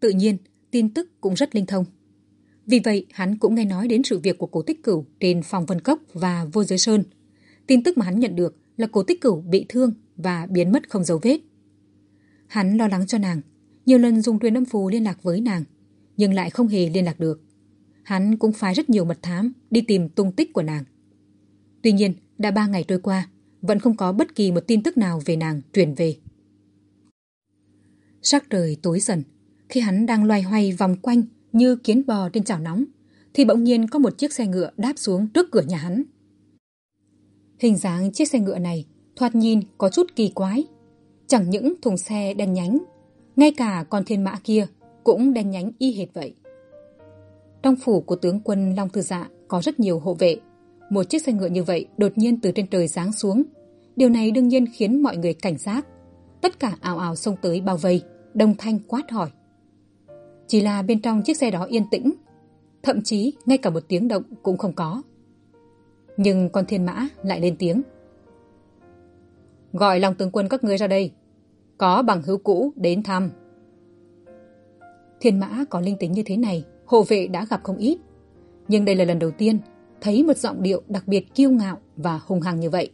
Tự nhiên, tin tức cũng rất linh thông. Vì vậy, hắn cũng nghe nói đến sự việc của cổ tích cửu trên phòng Vân Cốc và Vô Giới Sơn. Tin tức mà hắn nhận được là cổ tích cửu bị thương và biến mất không dấu vết. Hắn lo lắng cho nàng, nhiều lần dùng truyền âm phù liên lạc với nàng, nhưng lại không hề liên lạc được. Hắn cũng phái rất nhiều mật thám đi tìm tung tích của nàng. Tuy nhiên, đã ba ngày trôi qua, vẫn không có bất kỳ một tin tức nào về nàng truyền về. Sắc trời tối dần, khi hắn đang loay hoay vòng quanh như kiến bò trên chảo nóng, thì bỗng nhiên có một chiếc xe ngựa đáp xuống trước cửa nhà hắn. Hình dáng chiếc xe ngựa này thoạt nhìn có chút kỳ quái. Chẳng những thùng xe đen nhánh, ngay cả con thiên mã kia cũng đen nhánh y hệt vậy. Trong phủ của tướng quân Long Thư Dạ có rất nhiều hộ vệ. Một chiếc xe ngựa như vậy đột nhiên từ trên trời giáng xuống. Điều này đương nhiên khiến mọi người cảnh giác. Tất cả ào ào xông tới bao vây, đồng thanh quát hỏi. Chỉ là bên trong chiếc xe đó yên tĩnh, thậm chí ngay cả một tiếng động cũng không có. Nhưng con thiên mã lại lên tiếng. Gọi lòng tướng quân các ngươi ra đây. Có bằng hữu cũ đến thăm. Thiên mã có linh tính như thế này, hộ vệ đã gặp không ít. Nhưng đây là lần đầu tiên thấy một giọng điệu đặc biệt kiêu ngạo và hung hăng như vậy.